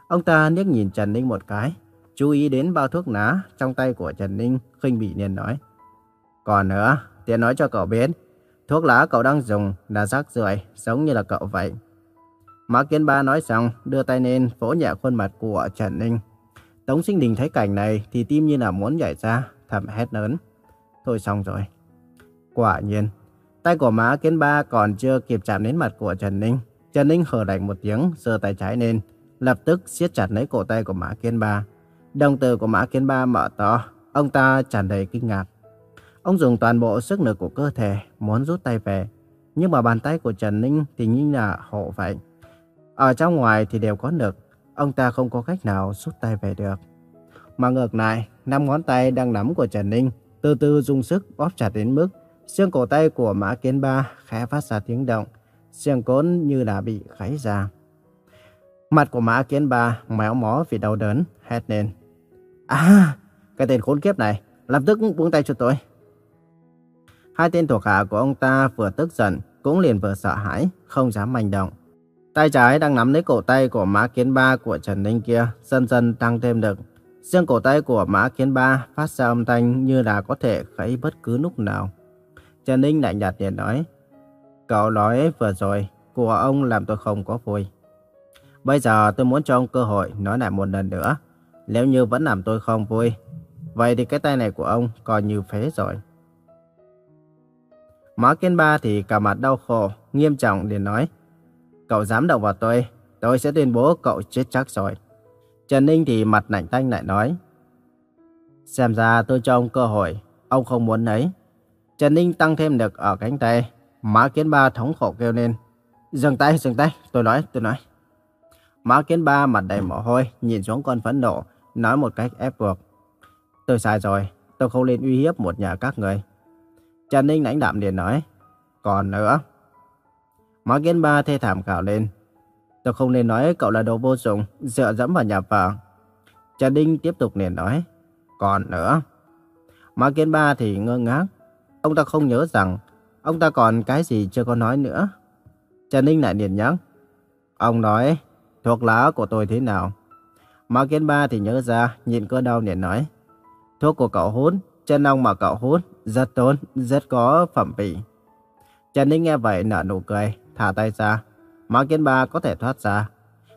Ông ta liếc nhìn Trần Ninh một cái, chú ý đến bao thuốc lá trong tay của Trần Ninh, khinh bị liền nói. Còn nữa, tiện nói cho cậu biết, thuốc lá cậu đang dùng là rác rưởi giống như là cậu vậy. Mã Kiến Ba nói xong, đưa tay lên vỗ nhẹ khuôn mặt của Trần Ninh. Tống Sinh Đình thấy cảnh này thì tim như là muốn nhảy ra, thầm hét lớn. Thôi xong rồi. Quả nhiên, tay của Mã Kiến Ba còn chưa kịp chạm đến mặt của Trần Ninh. Trần Ninh hờ lạnh một tiếng, giơ tay trái lên, lập tức siết chặt lấy cổ tay của Mã Kiến Ba. Đồng tử của Mã Kiến Ba mở to, ông ta tràn đầy kinh ngạc. Ông dùng toàn bộ sức lực của cơ thể muốn rút tay về, nhưng mà bàn tay của Trần Ninh thì như là hộ vậy. Ở trong ngoài thì đều có lực, ông ta không có cách nào rút tay về được. Mà ngược lại, năm ngón tay đang nắm của Trần Ninh từ từ dùng sức bóp chặt đến mức xương cổ tay của Mã Kiến Ba khẽ phát ra tiếng động, xương cốn như là bị gãy ra. Mặt của Mã Kiến Ba méo mó vì đau đớn, hét lên. À, cái tên khốn kiếp này, lập tức buông tay cho tôi. Hai tên thuộc hạ của ông ta vừa tức giận, cũng liền vừa sợ hãi, không dám manh động. Tay trái đang nắm lấy cổ tay của Mã Kiến Ba của Trần Ninh kia, dần dần tăng thêm lực. Xương cổ tay của Mã Kiến Ba phát ra âm thanh như là có thể gãy bất cứ lúc nào. Trần Ninh lạnh nhạt liền nói, Cậu nói vừa rồi, của ông làm tôi không có vui. Bây giờ tôi muốn cho ông cơ hội nói lại một lần nữa. Nếu như vẫn làm tôi không vui, vậy thì cái tay này của ông coi như phế rồi. Mã Kiến Ba thì cả mặt đau khổ, nghiêm trọng liền nói, Cậu dám động vào tôi, tôi sẽ tuyên bố cậu chết chắc rồi. Trần Ninh thì mặt lạnh tanh lại nói. Xem ra tôi cho ông cơ hội, ông không muốn lấy. Trần Ninh tăng thêm lực ở cánh tay, Mã Kiến Ba thống khổ kêu lên. Dừng tay, dừng tay, tôi nói, tôi nói. Mã Kiến Ba mặt đầy mồ hôi, nhìn xuống con phẫn nộ, nói một cách ép buộc. Tôi sai rồi, tôi không nên uy hiếp một nhà các người. Trần Ninh lãnh đạm liền nói. Còn nữa. Mã Kiến Ba thê thảm cào lên. Tôi không nên nói cậu là đồ vô dụng, dựa dẫm vào nhà vợ. Trần Ninh tiếp tục liền nói. Còn nữa. Mã Kiến Ba thì ngơ ngác. Ông ta không nhớ rằng ông ta còn cái gì chưa có nói nữa. Trần Ninh lại liền nhắc. Ông nói thuộc lá của tôi thế nào? Mã Kiến Ba thì nhớ ra, nhìn cơn đau liền nói. Thuốc của cậu hút, chân ông mà cậu hút, rất tốt, rất có phẩm vị. Trần Ninh nghe vậy nở nụ cười, thả tay ra. Mã Kiến Ba có thể thoát ra.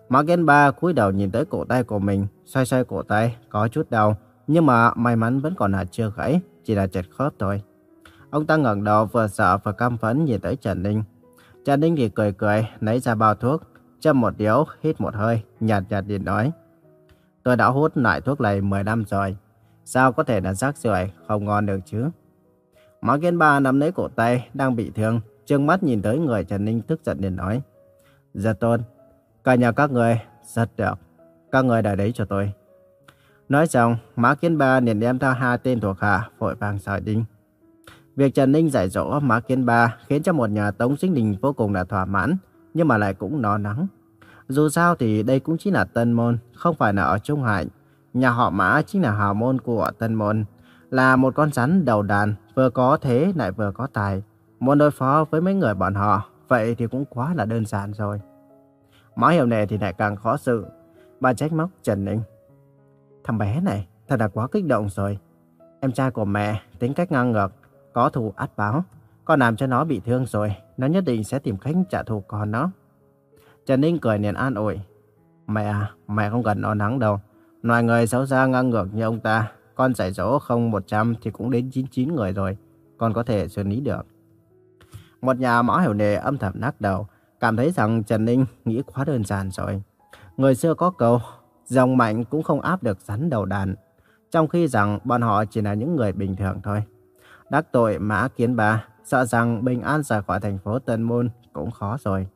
Mã Kiến Ba cúi đầu nhìn tới cổ tay của mình, xoay xoay cổ tay, có chút đau, nhưng mà may mắn vẫn còn là chưa gãy, chỉ là chật khớp thôi. Ông ta ngẩng đầu vừa sợ vừa căm phẫn nhìn tới Trần Ninh. Trần Ninh thì cười cười, lấy ra bao thuốc, châm một điếu, hít một hơi, nhạt nhạt điện nói. Tôi đã hút loại thuốc này 10 năm rồi, sao có thể là rác rưởi không ngon được chứ? Mã Kiến Ba nắm lấy cổ tay, đang bị thương, trừng mắt nhìn tới người Trần Ninh tức giận liền nói. Giật tôn, cả nhà các người rất được, các người đã đấy cho tôi. Nói xong, Mã Kiến Ba liền đem theo hai tên thuộc hạ vội vàng sỏi đinh. Việc Trần Ninh dạy dỗ Mã Kiến Ba khiến cho một nhà Tống Sinh Đình vô cùng là thỏa mãn, nhưng mà lại cũng no nắng. Dù sao thì đây cũng chỉ là Tân Môn, không phải là ở Trung Hải. Nhà họ Mã chính là hào môn của Tân Môn, là một con rắn đầu đàn, vừa có thế lại vừa có tài. Muốn đối phó với mấy người bọn họ, vậy thì cũng quá là đơn giản rồi. Mã Hiểu này thì lại càng khó xử. bà trách móc Trần Ninh. Thằng bé này thật là quá kích động rồi. Em trai của mẹ tính cách ngang ngược, có thù át báo. Con làm cho nó bị thương rồi, nó nhất định sẽ tìm cách trả thù con nó. Trần Ninh cười niềm an ủi. Mẹ à, mẹ không cần lo lắng đâu. Loài người xấu xa ngang ngược như ông ta, con dạy dỗ không 100 thì cũng đến 99 người rồi. Con có thể xử lý được. Một nhà mõ hiểu nề âm thầm nắc đầu, cảm thấy rằng Trần Ninh nghĩ quá đơn giản rồi. Người xưa có câu, dòng mạnh cũng không áp được rắn đầu đàn. Trong khi rằng bọn họ chỉ là những người bình thường thôi. Đắc tội Mã Kiến Ba, sợ rằng bình an rời khỏi thành phố Tân Môn cũng khó rồi.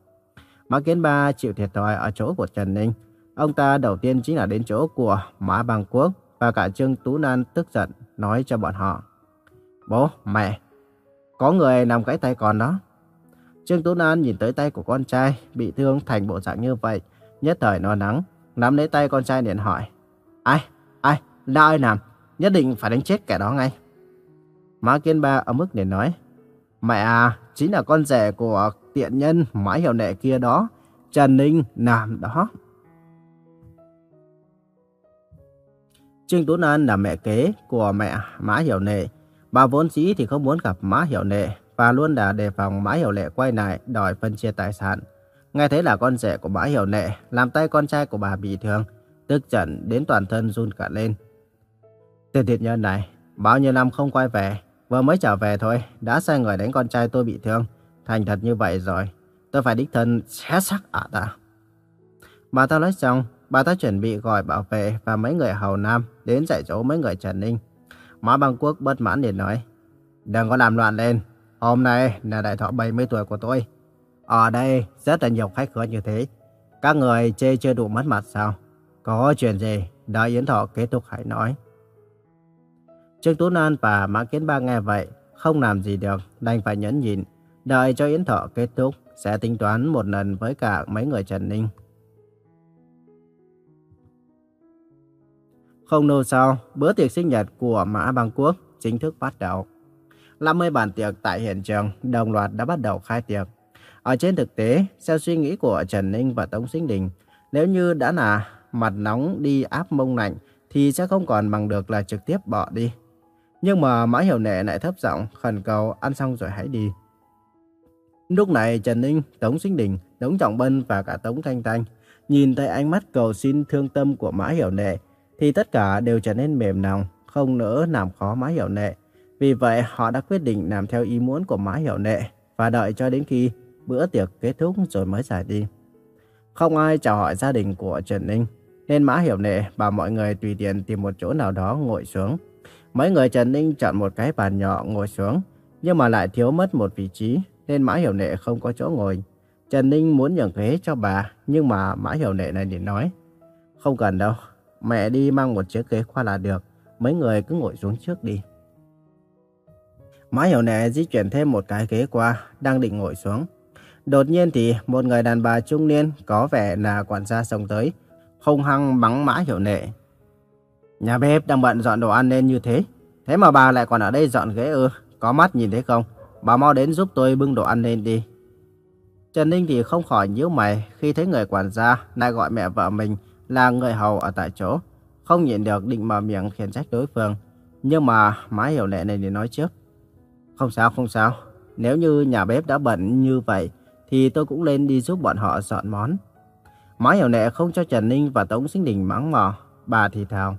Mã Kiến Ba chịu thiệt thòi ở chỗ của Trần Ninh. Ông ta đầu tiên chính là đến chỗ của Mã Bằng Quốc và cả Trương Tú Nan tức giận nói cho bọn họ. Bố, mẹ, có người nằm gãy tay con đó. Trương Tú Nan nhìn tới tay của con trai bị thương thành bộ dạng như vậy, nhất thời no nắng, nắm lấy tay con trai liền hỏi. Ai, ai, là ai làm, nhất định phải đánh chết kẻ đó ngay. má Kiên Ba ở mức liền nói. Mẹ à, chính là con rể của tiện nhân mãi Hiểu Nệ kia đó, Trần Ninh nằm đó. Trương Tú Nan là mẹ kế của mẹ Mã Hiểu Nệ. Bà vốn dĩ thì không muốn gặp Mã Hiểu Nệ và luôn đã đề phòng Mã Hiểu Nệ quay lại đòi phân chia tài sản. Nghe thấy là con rể của Mã Hiểu Nệ làm tay con trai của bà bị thương, tức giận đến toàn thân run cả lên. Tên thiệt nhân này, bao nhiêu năm không quay về, vừa mới trở về thôi, đã sai người đánh con trai tôi bị thương. Thành thật như vậy rồi, tôi phải đích thân xé xác ả ta. Bà ta nói xong, bà ta chuẩn bị gọi bảo vệ và mấy người hầu nam đến dạy dỗ mấy người Trần Ninh. Mã Bang Quốc bất mãn liền nói, đừng có làm loạn lên, hôm nay là đại thọ 70 tuổi của tôi. Ở đây rất là nhiều khách khứa như thế. Các người chê chưa đủ mất mặt sao? Có chuyện gì, đợi Yến Thọ kết thúc hãy nói. Trương Tú Nan và Mã Kiến Ba nghe vậy, không làm gì được, đành phải nhẫn nhịn. Đợi cho Yến Thọ kết thúc, sẽ tính toán một lần với cả mấy người Trần Ninh. Không lâu sau, bữa tiệc sinh nhật của Mã Bang Quốc chính thức bắt đầu. 50 bàn tiệc tại hiện trường đồng loạt đã bắt đầu khai tiệc. Ở trên thực tế, theo suy nghĩ của Trần Ninh và Tống Sinh Đình, nếu như đã là mặt nóng đi áp mông lạnh thì sẽ không còn bằng được là trực tiếp bỏ đi. Nhưng mà Mã Hiểu Nệ lại thấp giọng khẩn cầu ăn xong rồi hãy đi. Lúc này Trần Ninh, Tống Sinh Đình, Tống Trọng Bân và cả Tống Thanh Thanh nhìn thấy ánh mắt cầu xin thương tâm của Mã Hiểu Nệ thì tất cả đều trở nên mềm lòng, không nỡ làm khó Mã Hiểu Nệ. Vì vậy họ đã quyết định làm theo ý muốn của Mã Hiểu Nệ và đợi cho đến khi bữa tiệc kết thúc rồi mới giải đi. Không ai chào hỏi gia đình của Trần Ninh, nên Mã Hiểu Nệ bảo mọi người tùy tiện tìm một chỗ nào đó ngồi xuống. Mấy người Trần Ninh chọn một cái bàn nhỏ ngồi xuống, nhưng mà lại thiếu mất một vị trí, nên Mã Hiểu Nệ không có chỗ ngồi. Trần Ninh muốn nhường ghế cho bà, nhưng mà Mã Hiểu Nệ này liền nói, không cần đâu, mẹ đi mang một chiếc ghế qua là được, mấy người cứ ngồi xuống trước đi. Mã Hiểu Nệ di chuyển thêm một cái ghế qua, đang định ngồi xuống. Đột nhiên thì một người đàn bà trung niên có vẻ là quản gia sống tới, hung hăng mắng Mã Hiểu Nệ. Nhà bếp đang bận dọn đồ ăn nên như thế, thế mà bà lại còn ở đây dọn ghế ư, có mắt nhìn thấy không? Bà mau đến giúp tôi bưng đồ ăn lên đi. Trần Ninh thì không khỏi nhíu mày khi thấy người quản gia lại gọi mẹ vợ mình là người hầu ở tại chỗ. Không nhịn được định mở miệng khiển trách đối phương. Nhưng mà má Hiểu lệ này thì nói trước. Không sao, không sao. Nếu như nhà bếp đã bận như vậy, thì tôi cũng lên đi giúp bọn họ dọn món. Má hiểu lệ không cho Trần Ninh và Tống Sinh Đình mắng mò, bà thì thào.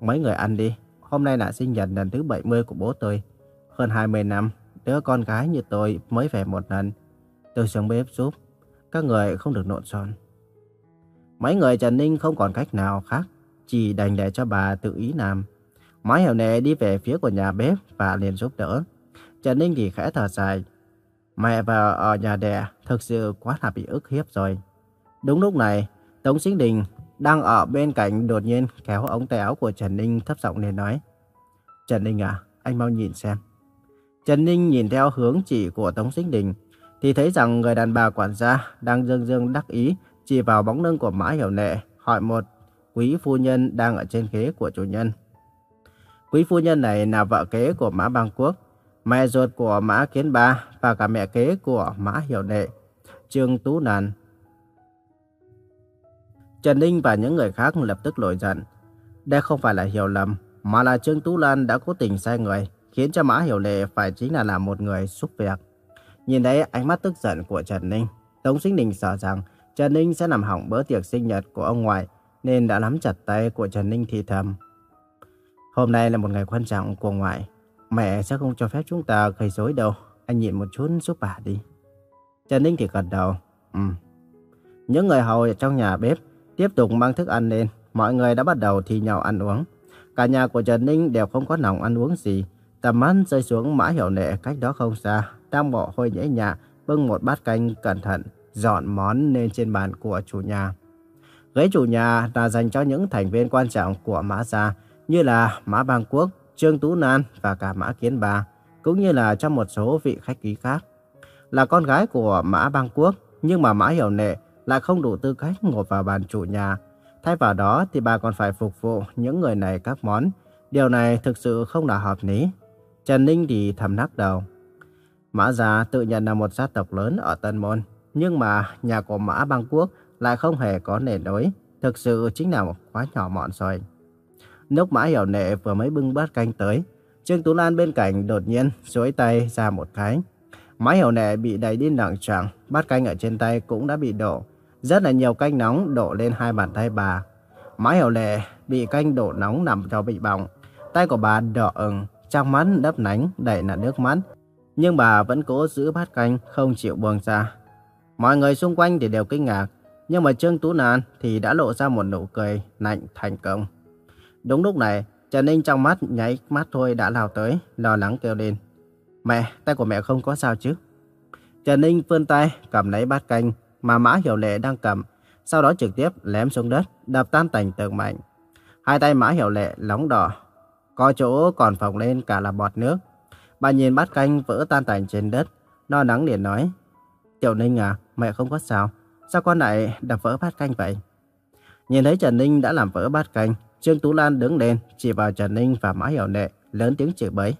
Mấy người ăn đi, hôm nay là sinh nhật lần thứ 70 của bố tôi. Hơn 20 năm, đứa con gái như tôi mới về một lần. Tôi xuống bếp giúp, các người không được nộn xộn. Mấy người Trần Ninh không còn cách nào khác, chỉ đành để cho bà tự ý làm. Má hiểu nệ đi về phía của nhà bếp và liền giúp đỡ. Trần Ninh thì khẽ thở dài. Mẹ và ở nhà đẻ thực sự quá là bị ức hiếp rồi. Đúng lúc này, Tống Sinh Đình đang ở bên cạnh đột nhiên kéo ống tay áo của Trần Ninh thấp giọng lên nói. Trần Ninh à, anh mau nhìn xem. Trần Ninh nhìn theo hướng chỉ của Tống Sinh Đình, thì thấy rằng người đàn bà quản gia đang dương dương đắc ý chỉ vào bóng lưng của Mã Hiểu Nệ, hỏi một quý phu nhân đang ở trên ghế của chủ nhân. Quý phu nhân này là vợ kế của Mã Bang Quốc, mẹ ruột của Mã Kiến Ba và cả mẹ kế của Mã Hiểu Nệ, Trương Tú Nàn. Trần Ninh và những người khác lập tức nổi giận. Đây không phải là hiểu lầm, mà là Trương Tú Lan đã cố tình sai người, khiến cho Mã Hiểu Lệ phải chính là làm một người xúc việc. Nhìn thấy ánh mắt tức giận của Trần Ninh, Tống Sinh Đình sợ rằng Trần Ninh sẽ làm hỏng bữa tiệc sinh nhật của ông ngoại, nên đã nắm chặt tay của Trần Ninh thì thầm. Hôm nay là một ngày quan trọng của ngoại, mẹ sẽ không cho phép chúng ta gây rối đâu, anh nhịn một chút giúp bà đi. Trần Ninh thì gật đầu, ừ. Những người hầu trong nhà bếp tiếp tục mang thức ăn lên, mọi người đã bắt đầu thi nhau ăn uống. Cả nhà của Trần Ninh đều không có lòng ăn uống gì, tầm mắt rơi xuống mã hiểu nệ cách đó không xa, đang bỏ hôi nhễ nhạ, bưng một bát canh cẩn thận, dọn món lên trên bàn của chủ nhà. Ghế chủ nhà là dành cho những thành viên quan trọng của Mã Gia, như là Mã Bang Quốc, Trương Tú Nan và cả Mã Kiến Ba, cũng như là cho một số vị khách quý khác. Là con gái của Mã Bang Quốc, nhưng mà Mã Hiểu Nệ lại không đủ tư cách ngồi vào bàn chủ nhà. Thay vào đó thì bà còn phải phục vụ những người này các món. Điều này thực sự không là hợp lý. Trần Ninh thì thầm nắc đầu. Mã Gia tự nhận là một gia tộc lớn ở Tân Môn, nhưng mà nhà của Mã Bang Quốc lại không hề có nề nối, thực sự chính là một quá nhỏ mọn rồi. Lúc Mã Hiểu Nệ vừa mới bưng bát canh tới, Trương Tú Lan bên cạnh đột nhiên duỗi tay ra một cái. Mã Hiểu Nệ bị đẩy đi nặng chẳng, bát canh ở trên tay cũng đã bị đổ. Rất là nhiều canh nóng đổ lên hai bàn tay bà. Mã Hiểu Nệ bị canh đổ nóng nằm cho bị bỏng. Tay của bà đỏ ửng, trong mắt đấp nánh đầy là nước mắt. Nhưng bà vẫn cố giữ bát canh không chịu buông ra. Mọi người xung quanh thì đều kinh ngạc, nhưng mà Trương Tú Nan thì đã lộ ra một nụ cười lạnh thành công. Đúng lúc này, Trần Ninh trong mắt nháy mắt thôi đã lao tới, lo lắng kêu lên. Mẹ, tay của mẹ không có sao chứ? Trần Ninh vươn tay cầm lấy bát canh mà Mã Hiểu Lệ đang cầm, sau đó trực tiếp lém xuống đất, đập tan tành tường mạnh. Hai tay Mã Hiểu Lệ nóng đỏ, có chỗ còn phồng lên cả là bọt nước. Bà nhìn bát canh vỡ tan tành trên đất, lo lắng liền nói. Tiểu Ninh à, mẹ không có sao, sao con lại đập vỡ bát canh vậy? Nhìn thấy Trần Ninh đã làm vỡ bát canh, Trương Tú Lan đứng lên, chỉ vào Trần Ninh và Mã Hiểu Nệ, lớn tiếng chửi bới.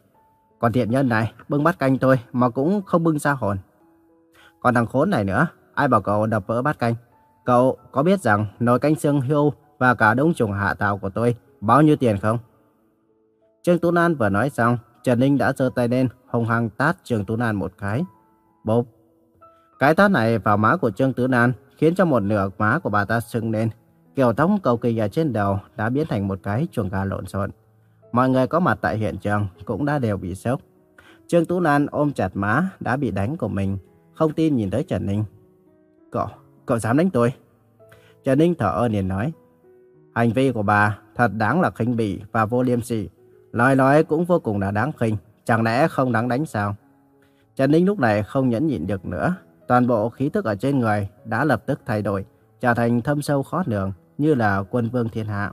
Còn thiện nhân này, bưng bát canh tôi mà cũng không bưng ra hồn. Còn thằng khốn này nữa, ai bảo cậu đập vỡ bát canh? Cậu có biết rằng nồi canh xương hưu và cả đống trùng hạ thảo của tôi bao nhiêu tiền không? Trương Tú Lan vừa nói xong, Trần Ninh đã giơ tay lên, hung hăng tát Trương Tú Lan một cái. Bộp! Cái tát này vào má của Trương tứ nan khiến cho một nửa má của bà ta sưng lên. Kiểu tóc cầu kỳ ở trên đầu đã biến thành một cái chuồng gà lộn xộn. Mọi người có mặt tại hiện trường cũng đã đều bị sốc. Trương Tú Lan ôm chặt má đã bị đánh của mình, không tin nhìn tới Trần Ninh. Cậu, cậu dám đánh tôi? Trần Ninh thở ơ liền nói. Hành vi của bà thật đáng là khinh bỉ và vô liêm sỉ. Lời nói cũng vô cùng là đáng khinh, chẳng lẽ không đáng đánh sao? Trần Ninh lúc này không nhẫn nhịn được nữa. Toàn bộ khí tức ở trên người đã lập tức thay đổi, trở thành thâm sâu khó lường như là quân vương thiên hạ.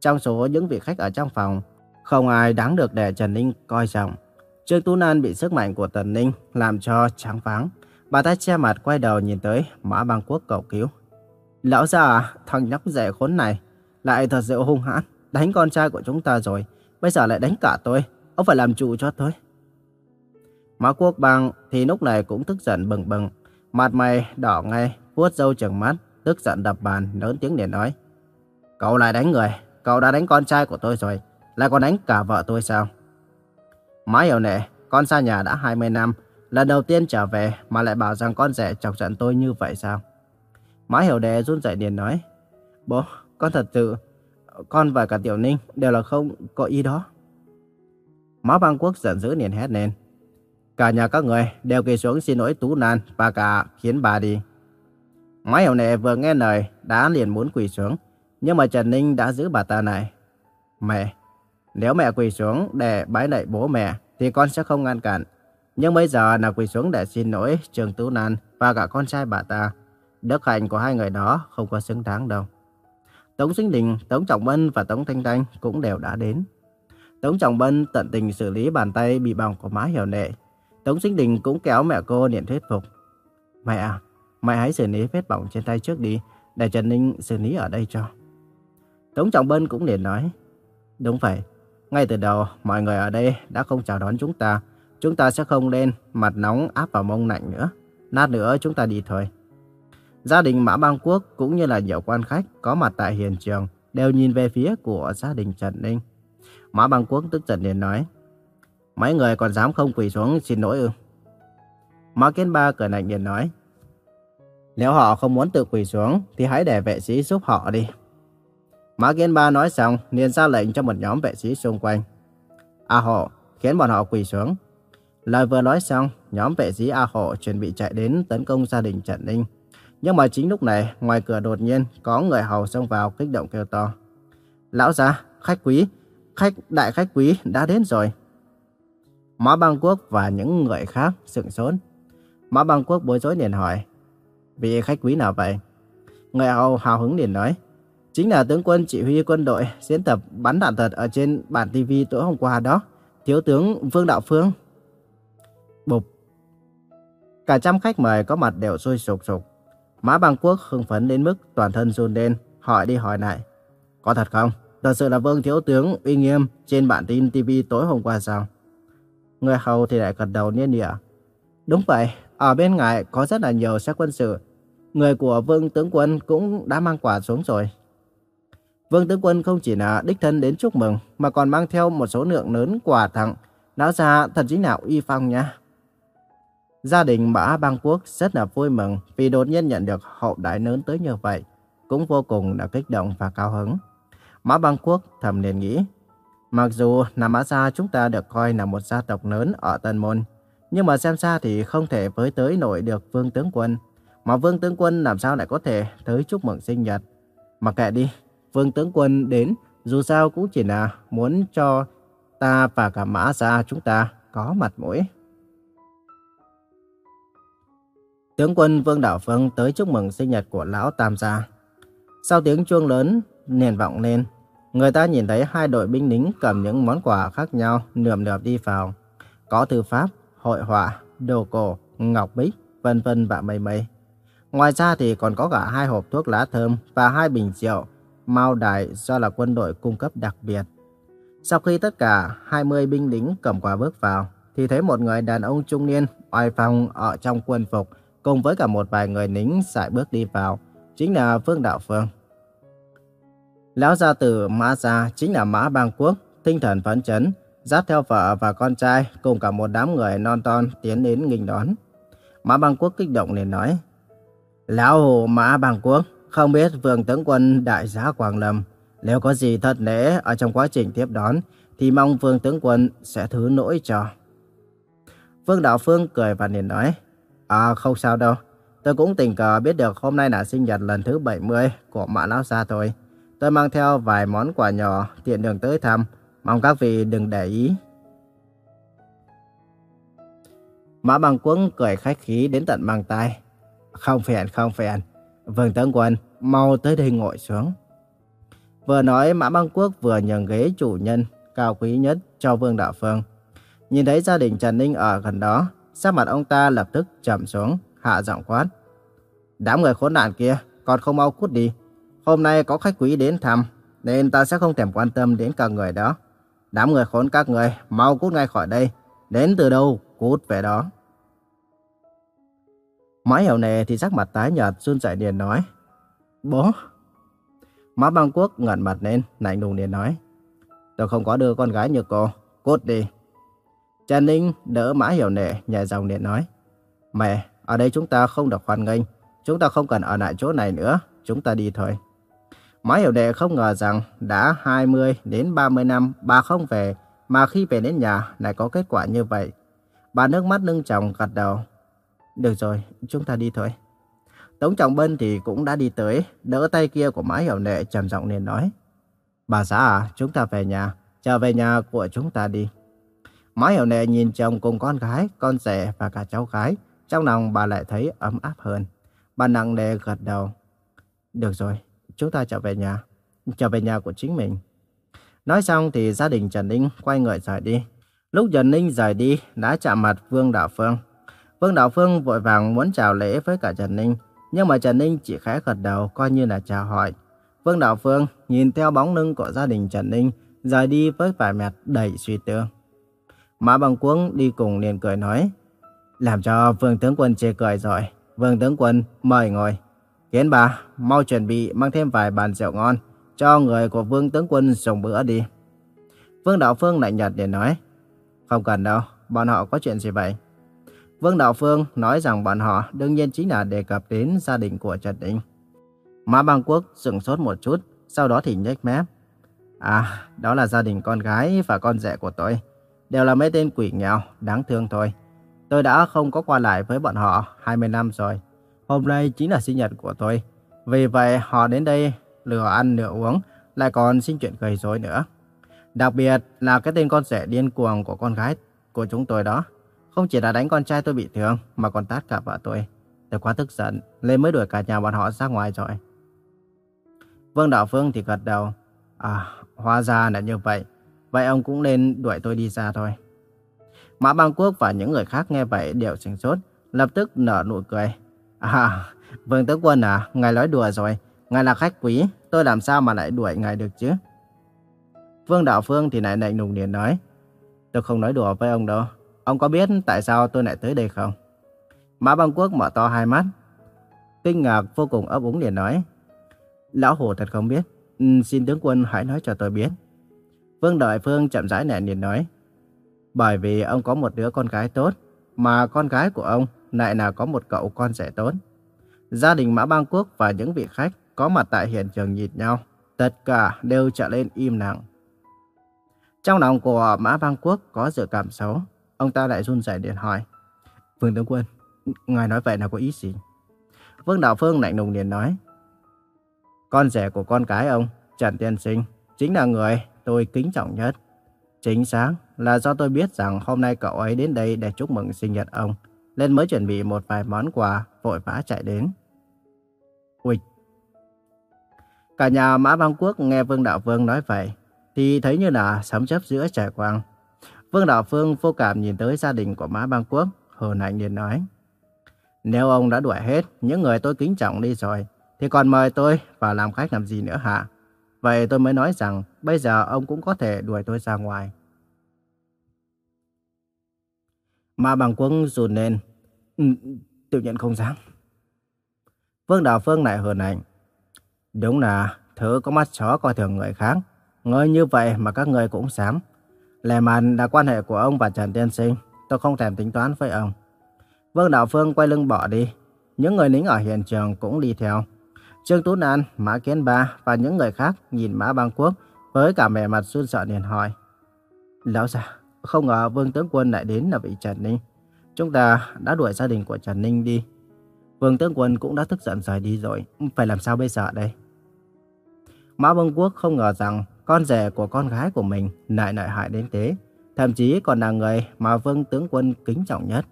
Trong số những vị khách ở trong phòng, không ai đáng được để Trần Ninh coi trọng. Trương Tú Nan bị sức mạnh của trần Ninh làm cho trắng váng. Bà ta che mặt quay đầu nhìn tới Mã Bang Quốc cầu cứu. Lão già, thằng nhóc rẻ khốn này, lại thật sự hung hãn, đánh con trai của chúng ta rồi. Bây giờ lại đánh cả tôi, ông phải làm chủ cho tôi. Mã Quốc Bang thì lúc này cũng tức giận bừng bừng. Mặt mày đỏ ngay, vuốt râu trừng mắt, tức giận đập bàn, lớn tiếng để nói. Cậu lại đánh người, cậu đã đánh con trai của tôi rồi, lại còn đánh cả vợ tôi sao? Má hiểu nệ, con xa nhà đã 20 năm, lần đầu tiên trở về mà lại bảo rằng con rể chọc giận tôi như vậy sao? Má hiểu đệ run rẩy liền nói, Bố, con thật sự, con và cả Tiểu Ninh đều là không có ý đó. Má bang quốc giận dữ liền hét lên. Cả nhà các người đều quỳ xuống xin lỗi Tú Nan và cả khiến bà đi. Mái hiểu nệ vừa nghe lời đã liền muốn quỳ xuống, nhưng mà Trần Ninh đã giữ bà ta lại. Mẹ, nếu mẹ quỳ xuống để bái lạy bố mẹ thì con sẽ không ngăn cản. Nhưng bây giờ là quỳ xuống để xin lỗi Trường Tú Nan và cả con trai bà ta. Đức hạnh của hai người đó không có xứng đáng đâu. Tống Sinh Đình, Tống Trọng Bân và Tống Thanh Thanh cũng đều đã đến. Tống Trọng Bân tận tình xử lý bàn tay bị bỏng của má hiểu nệ. Tống Sinh Đình cũng kéo mẹ cô điện thuyết phục. Mẹ à, mẹ hãy xử lý vết bỏng trên tay trước đi, để Trần Ninh xử lý ở đây cho. Tống Trọng Bân cũng liền nói. Đúng vậy, ngay từ đầu mọi người ở đây đã không chào đón chúng ta. Chúng ta sẽ không lên mặt nóng áp vào mông lạnh nữa. Nát nữa chúng ta đi thôi. Gia đình Mã Bang Quốc cũng như là nhiều quan khách có mặt tại hiện trường đều nhìn về phía của gia đình Trần Ninh. Mã Bang Quốc tức giận liền nói, mấy người còn dám không quỳ xuống xin lỗi ư? Mã Kiến Ba cười lạnh liền nói, nếu họ không muốn tự quỳ xuống thì hãy để vệ sĩ giúp họ đi. Mã Kiến Ba nói xong liền ra lệnh cho một nhóm vệ sĩ xung quanh. A Hộ khiến bọn họ quỳ xuống. Lời vừa nói xong, nhóm vệ sĩ A Hộ chuẩn bị chạy đến tấn công gia đình Trần Ninh. Nhưng mà chính lúc này, ngoài cửa đột nhiên có người hầu xông vào kích động kêu to. Lão gia, khách quý, khách đại khách quý đã đến rồi. Mã Bang Quốc và những người khác sững sốt. Mã Bang Quốc bối rối liền hỏi, vị khách quý nào vậy? Người hầu hào hứng liền nói, chính là tướng quân chỉ huy quân đội diễn tập bắn đạn thật ở trên bản TV tối hôm qua đó, thiếu tướng Vương Đạo Phương. Bụp. Cả trăm khách mời có mặt đều sôi sục sục. Mã Bang Quốc hưng phấn đến mức toàn thân run lên, hỏi đi hỏi lại. Có thật không? Thật sự là Vương Thiếu Tướng uy nghiêm trên bản tin TV tối hôm qua sao? Người hầu thì lại gật đầu nhiên địa. Đúng vậy, ở bên ngài có rất là nhiều xe quân sự. Người của Vương Tướng Quân cũng đã mang quà xuống rồi. Vương Tướng Quân không chỉ là đích thân đến chúc mừng, mà còn mang theo một số lượng lớn quà tặng. Nói ra thật chính là uy phong nha. Gia đình Mã Bang Quốc rất là vui mừng vì đột nhiên nhận được hậu đại lớn tới như vậy. Cũng vô cùng là kích động và cao hứng. Mã Bang Quốc thầm liền nghĩ. Mặc dù là Mã Gia chúng ta được coi là một gia tộc lớn ở Tân Môn. Nhưng mà xem ra thì không thể với tới nổi được Vương Tướng Quân. Mà Vương Tướng Quân làm sao lại có thể tới chúc mừng sinh nhật. Mặc kệ đi, Vương Tướng Quân đến dù sao cũng chỉ là muốn cho ta và cả Mã Gia chúng ta có mặt mũi. Tướng quân Vương Đạo Phương tới chúc mừng sinh nhật của lão Tam gia. Sau tiếng chuông lớn nền vọng lên, người ta nhìn thấy hai đội binh lính cầm những món quà khác nhau nườm nượp đi vào. Có thư pháp, hội họa, đồ cổ, ngọc bích, vân vân và mây mây. Ngoài ra thì còn có cả hai hộp thuốc lá thơm và hai bình rượu, mao đài do là quân đội cung cấp đặc biệt. Sau khi tất cả 20 binh lính cầm quà bước vào, thì thấy một người đàn ông trung niên oai phong ở trong quân phục cùng với cả một vài người lính sải bước đi vào, chính là Phương Đạo Phương. Lão gia tử Mã Gia chính là Mã Bang Quốc, tinh thần phấn chấn, dắt theo vợ và con trai cùng cả một đám người non ton tiến đến nghênh đón. Mã Bang Quốc kích động liền nói, Lão Hồ Mã Bang Quốc, không biết Vương Tướng Quân Đại giá Quảng Lâm, nếu có gì thật lễ ở trong quá trình tiếp đón, thì mong Vương Tướng Quân sẽ thứ lỗi cho. Vương Đạo Phương cười và liền nói, À không sao đâu. Tôi cũng tình cờ biết được hôm nay là sinh nhật lần thứ 70 của Mã Lão Gia thôi. Tôi mang theo vài món quà nhỏ tiện đường tới thăm. Mong các vị đừng để ý. Mã Bằng Quân cười khách khí đến tận mang tay. Không phiền, không phiền. Vương tấn Quân, mau tới đây ngồi xuống. Vừa nói Mã Bang Quốc vừa nhường ghế chủ nhân cao quý nhất cho Vương Đạo Phương. Nhìn thấy gia đình Trần Ninh ở gần đó, Sắc mặt ông ta lập tức trầm xuống, hạ giọng quát. Đám người khốn nạn kia, còn không mau cút đi. Hôm nay có khách quý đến thăm, nên ta sẽ không thèm quan tâm đến cả người đó. Đám người khốn các người, mau cút ngay khỏi đây. Đến từ đâu, cút về đó. Mã hiểu nề thì sắc mặt tái nhợt, run rẩy liền nói. Bố. Mã băng quốc ngẩn mặt lên, lạnh lùng liền nói. Tôi không có đưa con gái như cô, cút đi. Trần Ninh đỡ Mã Hiểu Nệ nhẹ giọng liền nói. Mẹ, ở đây chúng ta không được hoan nghênh. Chúng ta không cần ở lại chỗ này nữa. Chúng ta đi thôi. Mã Hiểu Nệ không ngờ rằng đã 20 đến 30 năm bà không về. Mà khi về đến nhà lại có kết quả như vậy. Bà nước mắt nâng chồng gật đầu. Được rồi, chúng ta đi thôi. Tống Trọng Bân thì cũng đã đi tới, đỡ tay kia của Mã Hiểu Nệ trầm giọng liền nói. Bà xã à, chúng ta về nhà, trở về nhà của chúng ta đi. Má hiểu nệ nhìn chồng cùng con gái, con rể và cả cháu gái. Trong lòng bà lại thấy ấm áp hơn. Bà nặng nề gật đầu. Được rồi, chúng ta trở về nhà. Trở về nhà của chính mình. Nói xong thì gia đình Trần Ninh quay người rời đi. Lúc Trần Ninh rời đi, đã chạm mặt Vương Đạo Phương. Vương Đạo Phương vội vàng muốn chào lễ với cả Trần Ninh. Nhưng mà Trần Ninh chỉ khẽ gật đầu coi như là chào hỏi. Vương Đạo Phương nhìn theo bóng lưng của gia đình Trần Ninh, rời đi với vẻ mặt đầy suy tư. Mã Bằng Cuống đi cùng liền cười nói. Làm cho Vương Tướng Quân chê cười rồi. Vương Tướng Quân mời ngồi. Khiến bà, mau chuẩn bị mang thêm vài bàn rượu ngon, cho người của Vương Tướng Quân dùng bữa đi. Vương Đạo Phương lạnh nhạt để nói, không cần đâu, bọn họ có chuyện gì vậy? Vương Đạo Phương nói rằng bọn họ đương nhiên chính là đề cập đến gia đình của Trần Đình. Mã Bang Quốc sững sốt một chút, sau đó thì nhếch mép. À, đó là gia đình con gái và con rể của tôi. Đều là mấy tên quỷ nghèo, đáng thương thôi. Tôi đã không có qua lại với bọn họ 20 năm rồi. Hôm nay chính là sinh nhật của tôi. Vì vậy họ đến đây lừa ăn lừa uống, lại còn xin chuyện gây rối nữa. Đặc biệt là cái tên con rể điên cuồng của con gái của chúng tôi đó. Không chỉ là đánh con trai tôi bị thương, mà còn tát cả vợ tôi. Tôi quá tức giận, nên mới đuổi cả nhà bọn họ ra ngoài rồi. Vương Đạo Phương thì gật đầu. À, hóa ra là như vậy. Vậy ông cũng nên đuổi tôi đi ra thôi. Mã Bang Quốc và những người khác nghe vậy đều sửng sốt, lập tức nở nụ cười. À, Vương Tướng Quân à, ngài nói đùa rồi. Ngài là khách quý, tôi làm sao mà lại đuổi ngài được chứ? Vương Đạo Phương thì lại lạnh lùng liền nói. Tôi không nói đùa với ông đâu. Ông có biết tại sao tôi lại tới đây không? Mã Bang Quốc mở to hai mắt. Kinh ngạc vô cùng ấp úng liền nói. Lão Hồ thật không biết. Ừ, xin tướng quân hãy nói cho tôi biết. Vương đạo Phương chậm rãi nẹn liền nói. Bởi vì ông có một đứa con gái tốt, mà con gái của ông lại là có một cậu con rể tốt. Gia đình Mã Bang Quốc và những vị khách có mặt tại hiện trường nhìn nhau, tất cả đều trở lên im lặng. Trong lòng của Mã Bang Quốc có dự cảm xấu, ông ta lại run rẩy điện hỏi. Vương Tướng Quân, ngài nói vậy là có ý gì? Vương Đạo Phương lạnh lùng liền nói. Con rể của con cái ông, Trần Tiên Sinh, chính là người tôi kính trọng nhất. Chính xác là do tôi biết rằng hôm nay cậu ấy đến đây để chúc mừng sinh nhật ông, nên mới chuẩn bị một vài món quà, vội vã chạy đến. Uịch! Cả nhà Mã Bang Quốc nghe Vương Đạo Vương nói vậy, thì thấy như là sấm chớp giữa trời quang. Vương Đạo Phương vô cảm nhìn tới gia đình của Mã Bang Quốc, hờn hạnh liền nói. Nếu ông đã đuổi hết những người tôi kính trọng đi rồi, thì còn mời tôi vào làm khách làm gì nữa hả? Vậy tôi mới nói rằng bây giờ ông cũng có thể đuổi tôi ra ngoài. Mà bằng quân rùn lên. Ừ, Tiểu nhân nhận không dám. Vương đào Phương lại hờn ảnh. Đúng là thứ có mắt chó coi thường người khác. Người như vậy mà các người cũng dám. Lẽ màn là quan hệ của ông và Trần Tiên Sinh. Tôi không thèm tính toán với ông. Vương đào Phương quay lưng bỏ đi. Những người lính ở hiện trường cũng đi theo. Trương Tú An, Mã Kiến Ba và những người khác nhìn Mã Bang Quốc với cả vẻ mặt run sợ liền hỏi. Lão già, không ngờ Vương Tướng Quân lại đến là vị Trần Ninh. Chúng ta đã đuổi gia đình của Trần Ninh đi. Vương Tướng Quân cũng đã tức giận rời đi rồi. Phải làm sao bây giờ đây? Mã Vương Quốc không ngờ rằng con rể của con gái của mình lại lợi hại đến thế. Thậm chí còn là người mà Vương Tướng Quân kính trọng nhất.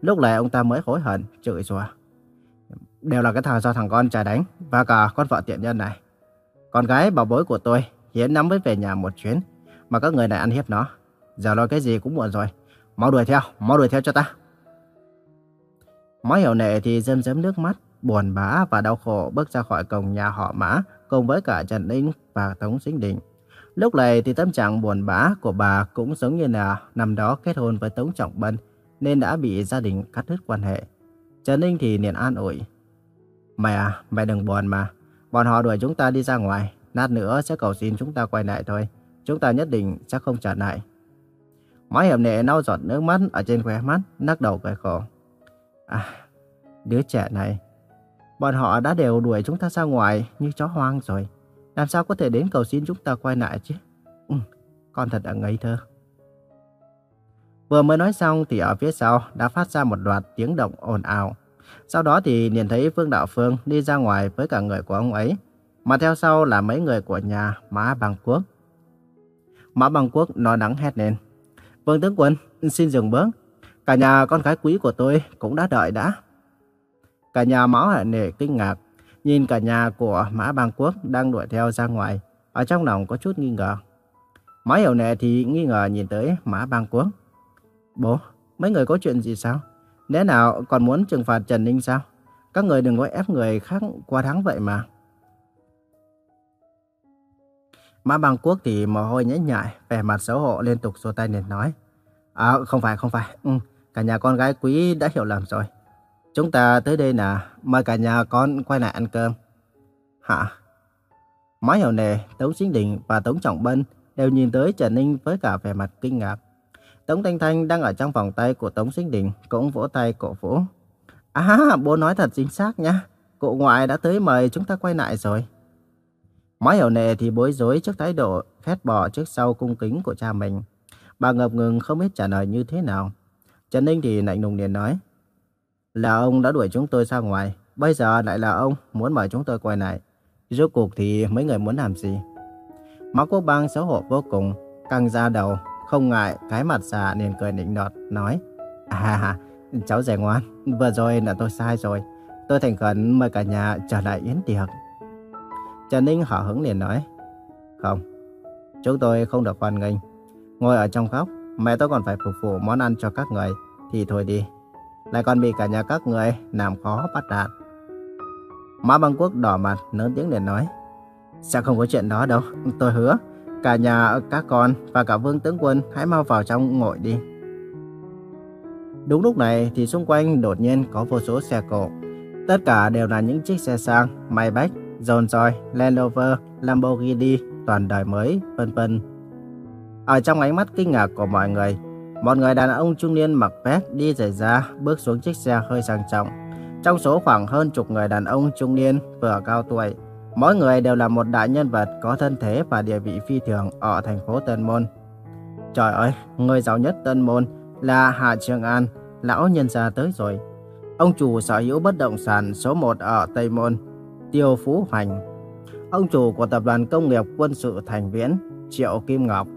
Lúc này ông ta mới hối hận, chửi rủa đều là cái thằng do thằng con trai đánh và cả con vợ tiện nhân này. Con gái bảo bối của tôi hiến nắm mới về nhà một chuyến mà các người này ăn hiếp nó. Giờ nói cái gì cũng muộn rồi. Mau đuổi theo, mau đuổi theo cho ta. Mã hiểu nệ thì rơm rớm nước mắt, buồn bã và đau khổ bước ra khỏi cổng nhà họ Mã cùng với cả Trần Ninh và Tống Sinh Đình. Lúc này thì tâm trạng buồn bã của bà cũng giống như là năm đó kết hôn với Tống Trọng Bân nên đã bị gia đình cắt đứt quan hệ. Trần Ninh thì liền an ủi. Mày à, mày đừng buồn mà. Bọn họ đuổi chúng ta đi ra ngoài. Nát nữa sẽ cầu xin chúng ta quay lại thôi. Chúng ta nhất định sẽ không trả lại. Mã hiểm nệ lau giọt nước mắt ở trên khóe mắt, nắc đầu cười khổ. À, đứa trẻ này. Bọn họ đã đều đuổi chúng ta ra ngoài như chó hoang rồi. Làm sao có thể đến cầu xin chúng ta quay lại chứ? Ừ, con thật là ngây thơ. Vừa mới nói xong thì ở phía sau đã phát ra một loạt tiếng động ồn ào. Sau đó thì nhìn thấy Vương Đạo Phương đi ra ngoài với cả người của ông ấy. Mà theo sau là mấy người của nhà Mã Bằng Quốc. Mã Bằng Quốc nói đắng hét lên. Vương tướng quân, xin dừng bước. Cả nhà con gái quý của tôi cũng đã đợi đã. Cả nhà Mã Hạ Nề kinh ngạc. Nhìn cả nhà của Mã bang Quốc đang đuổi theo ra ngoài. Ở trong lòng có chút nghi ngờ. Mã Hiểu Nề thì nghi ngờ nhìn tới Mã Bang Quốc. Bố, mấy người có chuyện gì sao? Lẽ nào còn muốn trừng phạt Trần Ninh sao? Các người đừng có ép người khác qua thắng vậy mà. Mã bang Quốc thì mồ hôi nhễ nhại, vẻ mặt xấu hổ liên tục xua tay liền nói. À, không phải, không phải. Ừ, cả nhà con gái quý đã hiểu lầm rồi. Chúng ta tới đây là mời cả nhà con quay lại ăn cơm. Hả? Má hiểu nề, Tống Sinh Đình và Tống Trọng Bân đều nhìn tới Trần Ninh với cả vẻ mặt kinh ngạc. Tống Thanh Thanh đang ở trong vòng tay của Tống Sinh Đình cũng vỗ tay cổ vũ. À, bố nói thật chính xác nhá. Cụ ngoại đã tới mời chúng ta quay lại rồi. Má hiểu nề thì bối rối trước thái độ khét bỏ trước sau cung kính của cha mình. Bà ngập ngừng không biết trả lời như thế nào. Trần Ninh thì lạnh lùng liền nói. Là ông đã đuổi chúng tôi ra ngoài. Bây giờ lại là ông muốn mời chúng tôi quay lại. Rốt cuộc thì mấy người muốn làm gì? Mã Quốc Bang xấu hổ vô cùng, căng ra đầu, không ngại cái mặt già liền cười nịnh nọt, nói. À, cháu rẻ ngoan, vừa rồi là tôi sai rồi. Tôi thành khẩn mời cả nhà trở lại yến tiệc. Trần Ninh hở hứng liền nói. Không, chúng tôi không được hoan nghênh. Ngồi ở trong góc, mẹ tôi còn phải phục vụ món ăn cho các người, thì thôi đi. Lại còn bị cả nhà các người làm khó bắt đạt. Mã băng quốc đỏ mặt, lớn tiếng để nói. Sẽ không có chuyện đó đâu, tôi hứa. Cả nhà, các con và cả vương tướng quân hãy mau vào trong ngồi đi. Đúng lúc này thì xung quanh đột nhiên có vô số xe cộ. Tất cả đều là những chiếc xe sang, Maybach, Rolls-Royce, Land Rover, Lamborghini, toàn đời mới, vân vân. Ở trong ánh mắt kinh ngạc của mọi người, một người đàn ông trung niên mặc vest đi giày da bước xuống chiếc xe hơi sang trọng. Trong số khoảng hơn chục người đàn ông trung niên vừa cao tuổi, mỗi người đều là một đại nhân vật có thân thế và địa vị phi thường ở thành phố Tân Môn. Trời ơi, người giàu nhất Tân Môn là Hà Trường An, lão nhân gia tới rồi. Ông chủ sở hữu bất động sản số 1 ở Tây Môn, Tiêu Phú Hoành. Ông chủ của tập đoàn công nghiệp quân sự Thành Viễn, Triệu Kim Ngọc.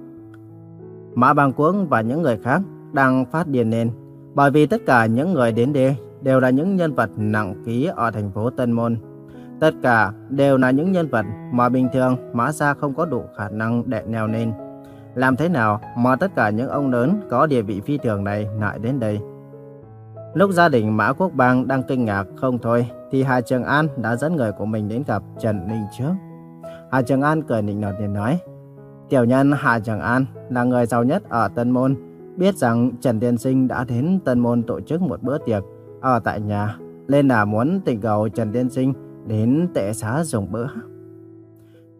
Mã Bang Quốc và những người khác đang phát điên lên bởi vì tất cả những người đến đây đều là những nhân vật nặng ký ở thành phố Tân Môn. Tất cả đều là những nhân vật mà bình thường Mã Gia không có đủ khả năng để neo lên. Làm thế nào mà tất cả những ông lớn có địa vị phi thường này lại đến đây? Lúc gia đình Mã Quốc Bang đang kinh ngạc không thôi, thì Hà Trường An đã dẫn người của mình đến gặp Trần Ninh trước. Hà Trường An cười nịnh nọt liền nói, Tiểu nhân Hà Trường An là người giàu nhất ở Tân Môn, biết rằng Trần Tiên Sinh đã đến Tân Môn tổ chức một bữa tiệc ở tại nhà, nên là muốn tình cầu Trần Tiên Sinh đến tệ xá dùng bữa.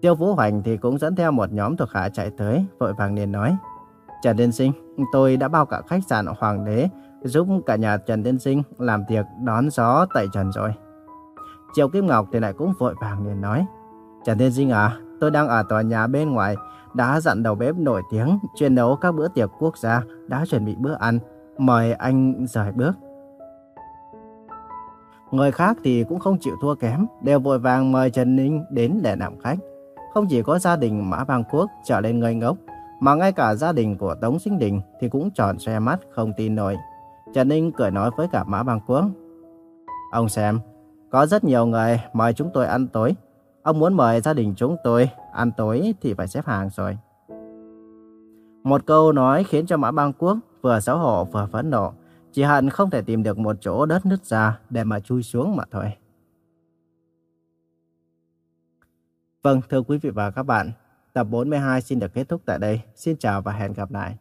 Tiêu vũ Hoành thì cũng dẫn theo một nhóm thuộc hạ chạy tới, vội vàng liền nói, Trần Tiên Sinh, tôi đã bao cả khách sạn Hoàng đế giúp cả nhà Trần Tiên Sinh làm tiệc đón gió tại Trần rồi. Triệu Kim Ngọc thì lại cũng vội vàng liền nói, Trần Tiên Sinh à, tôi đang ở tòa nhà bên ngoài, đã dặn đầu bếp nổi tiếng chuyên nấu các bữa tiệc quốc gia, đã chuẩn bị bữa ăn, mời anh rời bước. Người khác thì cũng không chịu thua kém, đều vội vàng mời Trần Ninh đến để làm khách. Không chỉ có gia đình Mã Bang Quốc trở lên ngây ngốc, mà ngay cả gia đình của Tống Sinh Đình thì cũng tròn xe mắt không tin nổi. Trần Ninh cười nói với cả Mã Bang Quốc. Ông xem, có rất nhiều người mời chúng tôi ăn tối. Ông muốn mời gia đình chúng tôi ăn tối thì phải xếp hàng rồi. Một câu nói khiến cho Mã Bang Quốc vừa xấu hổ vừa phẫn nộ. Chỉ hận không thể tìm được một chỗ đất nứt ra để mà chui xuống mà thôi. Vâng, thưa quý vị và các bạn, tập 42 xin được kết thúc tại đây. Xin chào và hẹn gặp lại.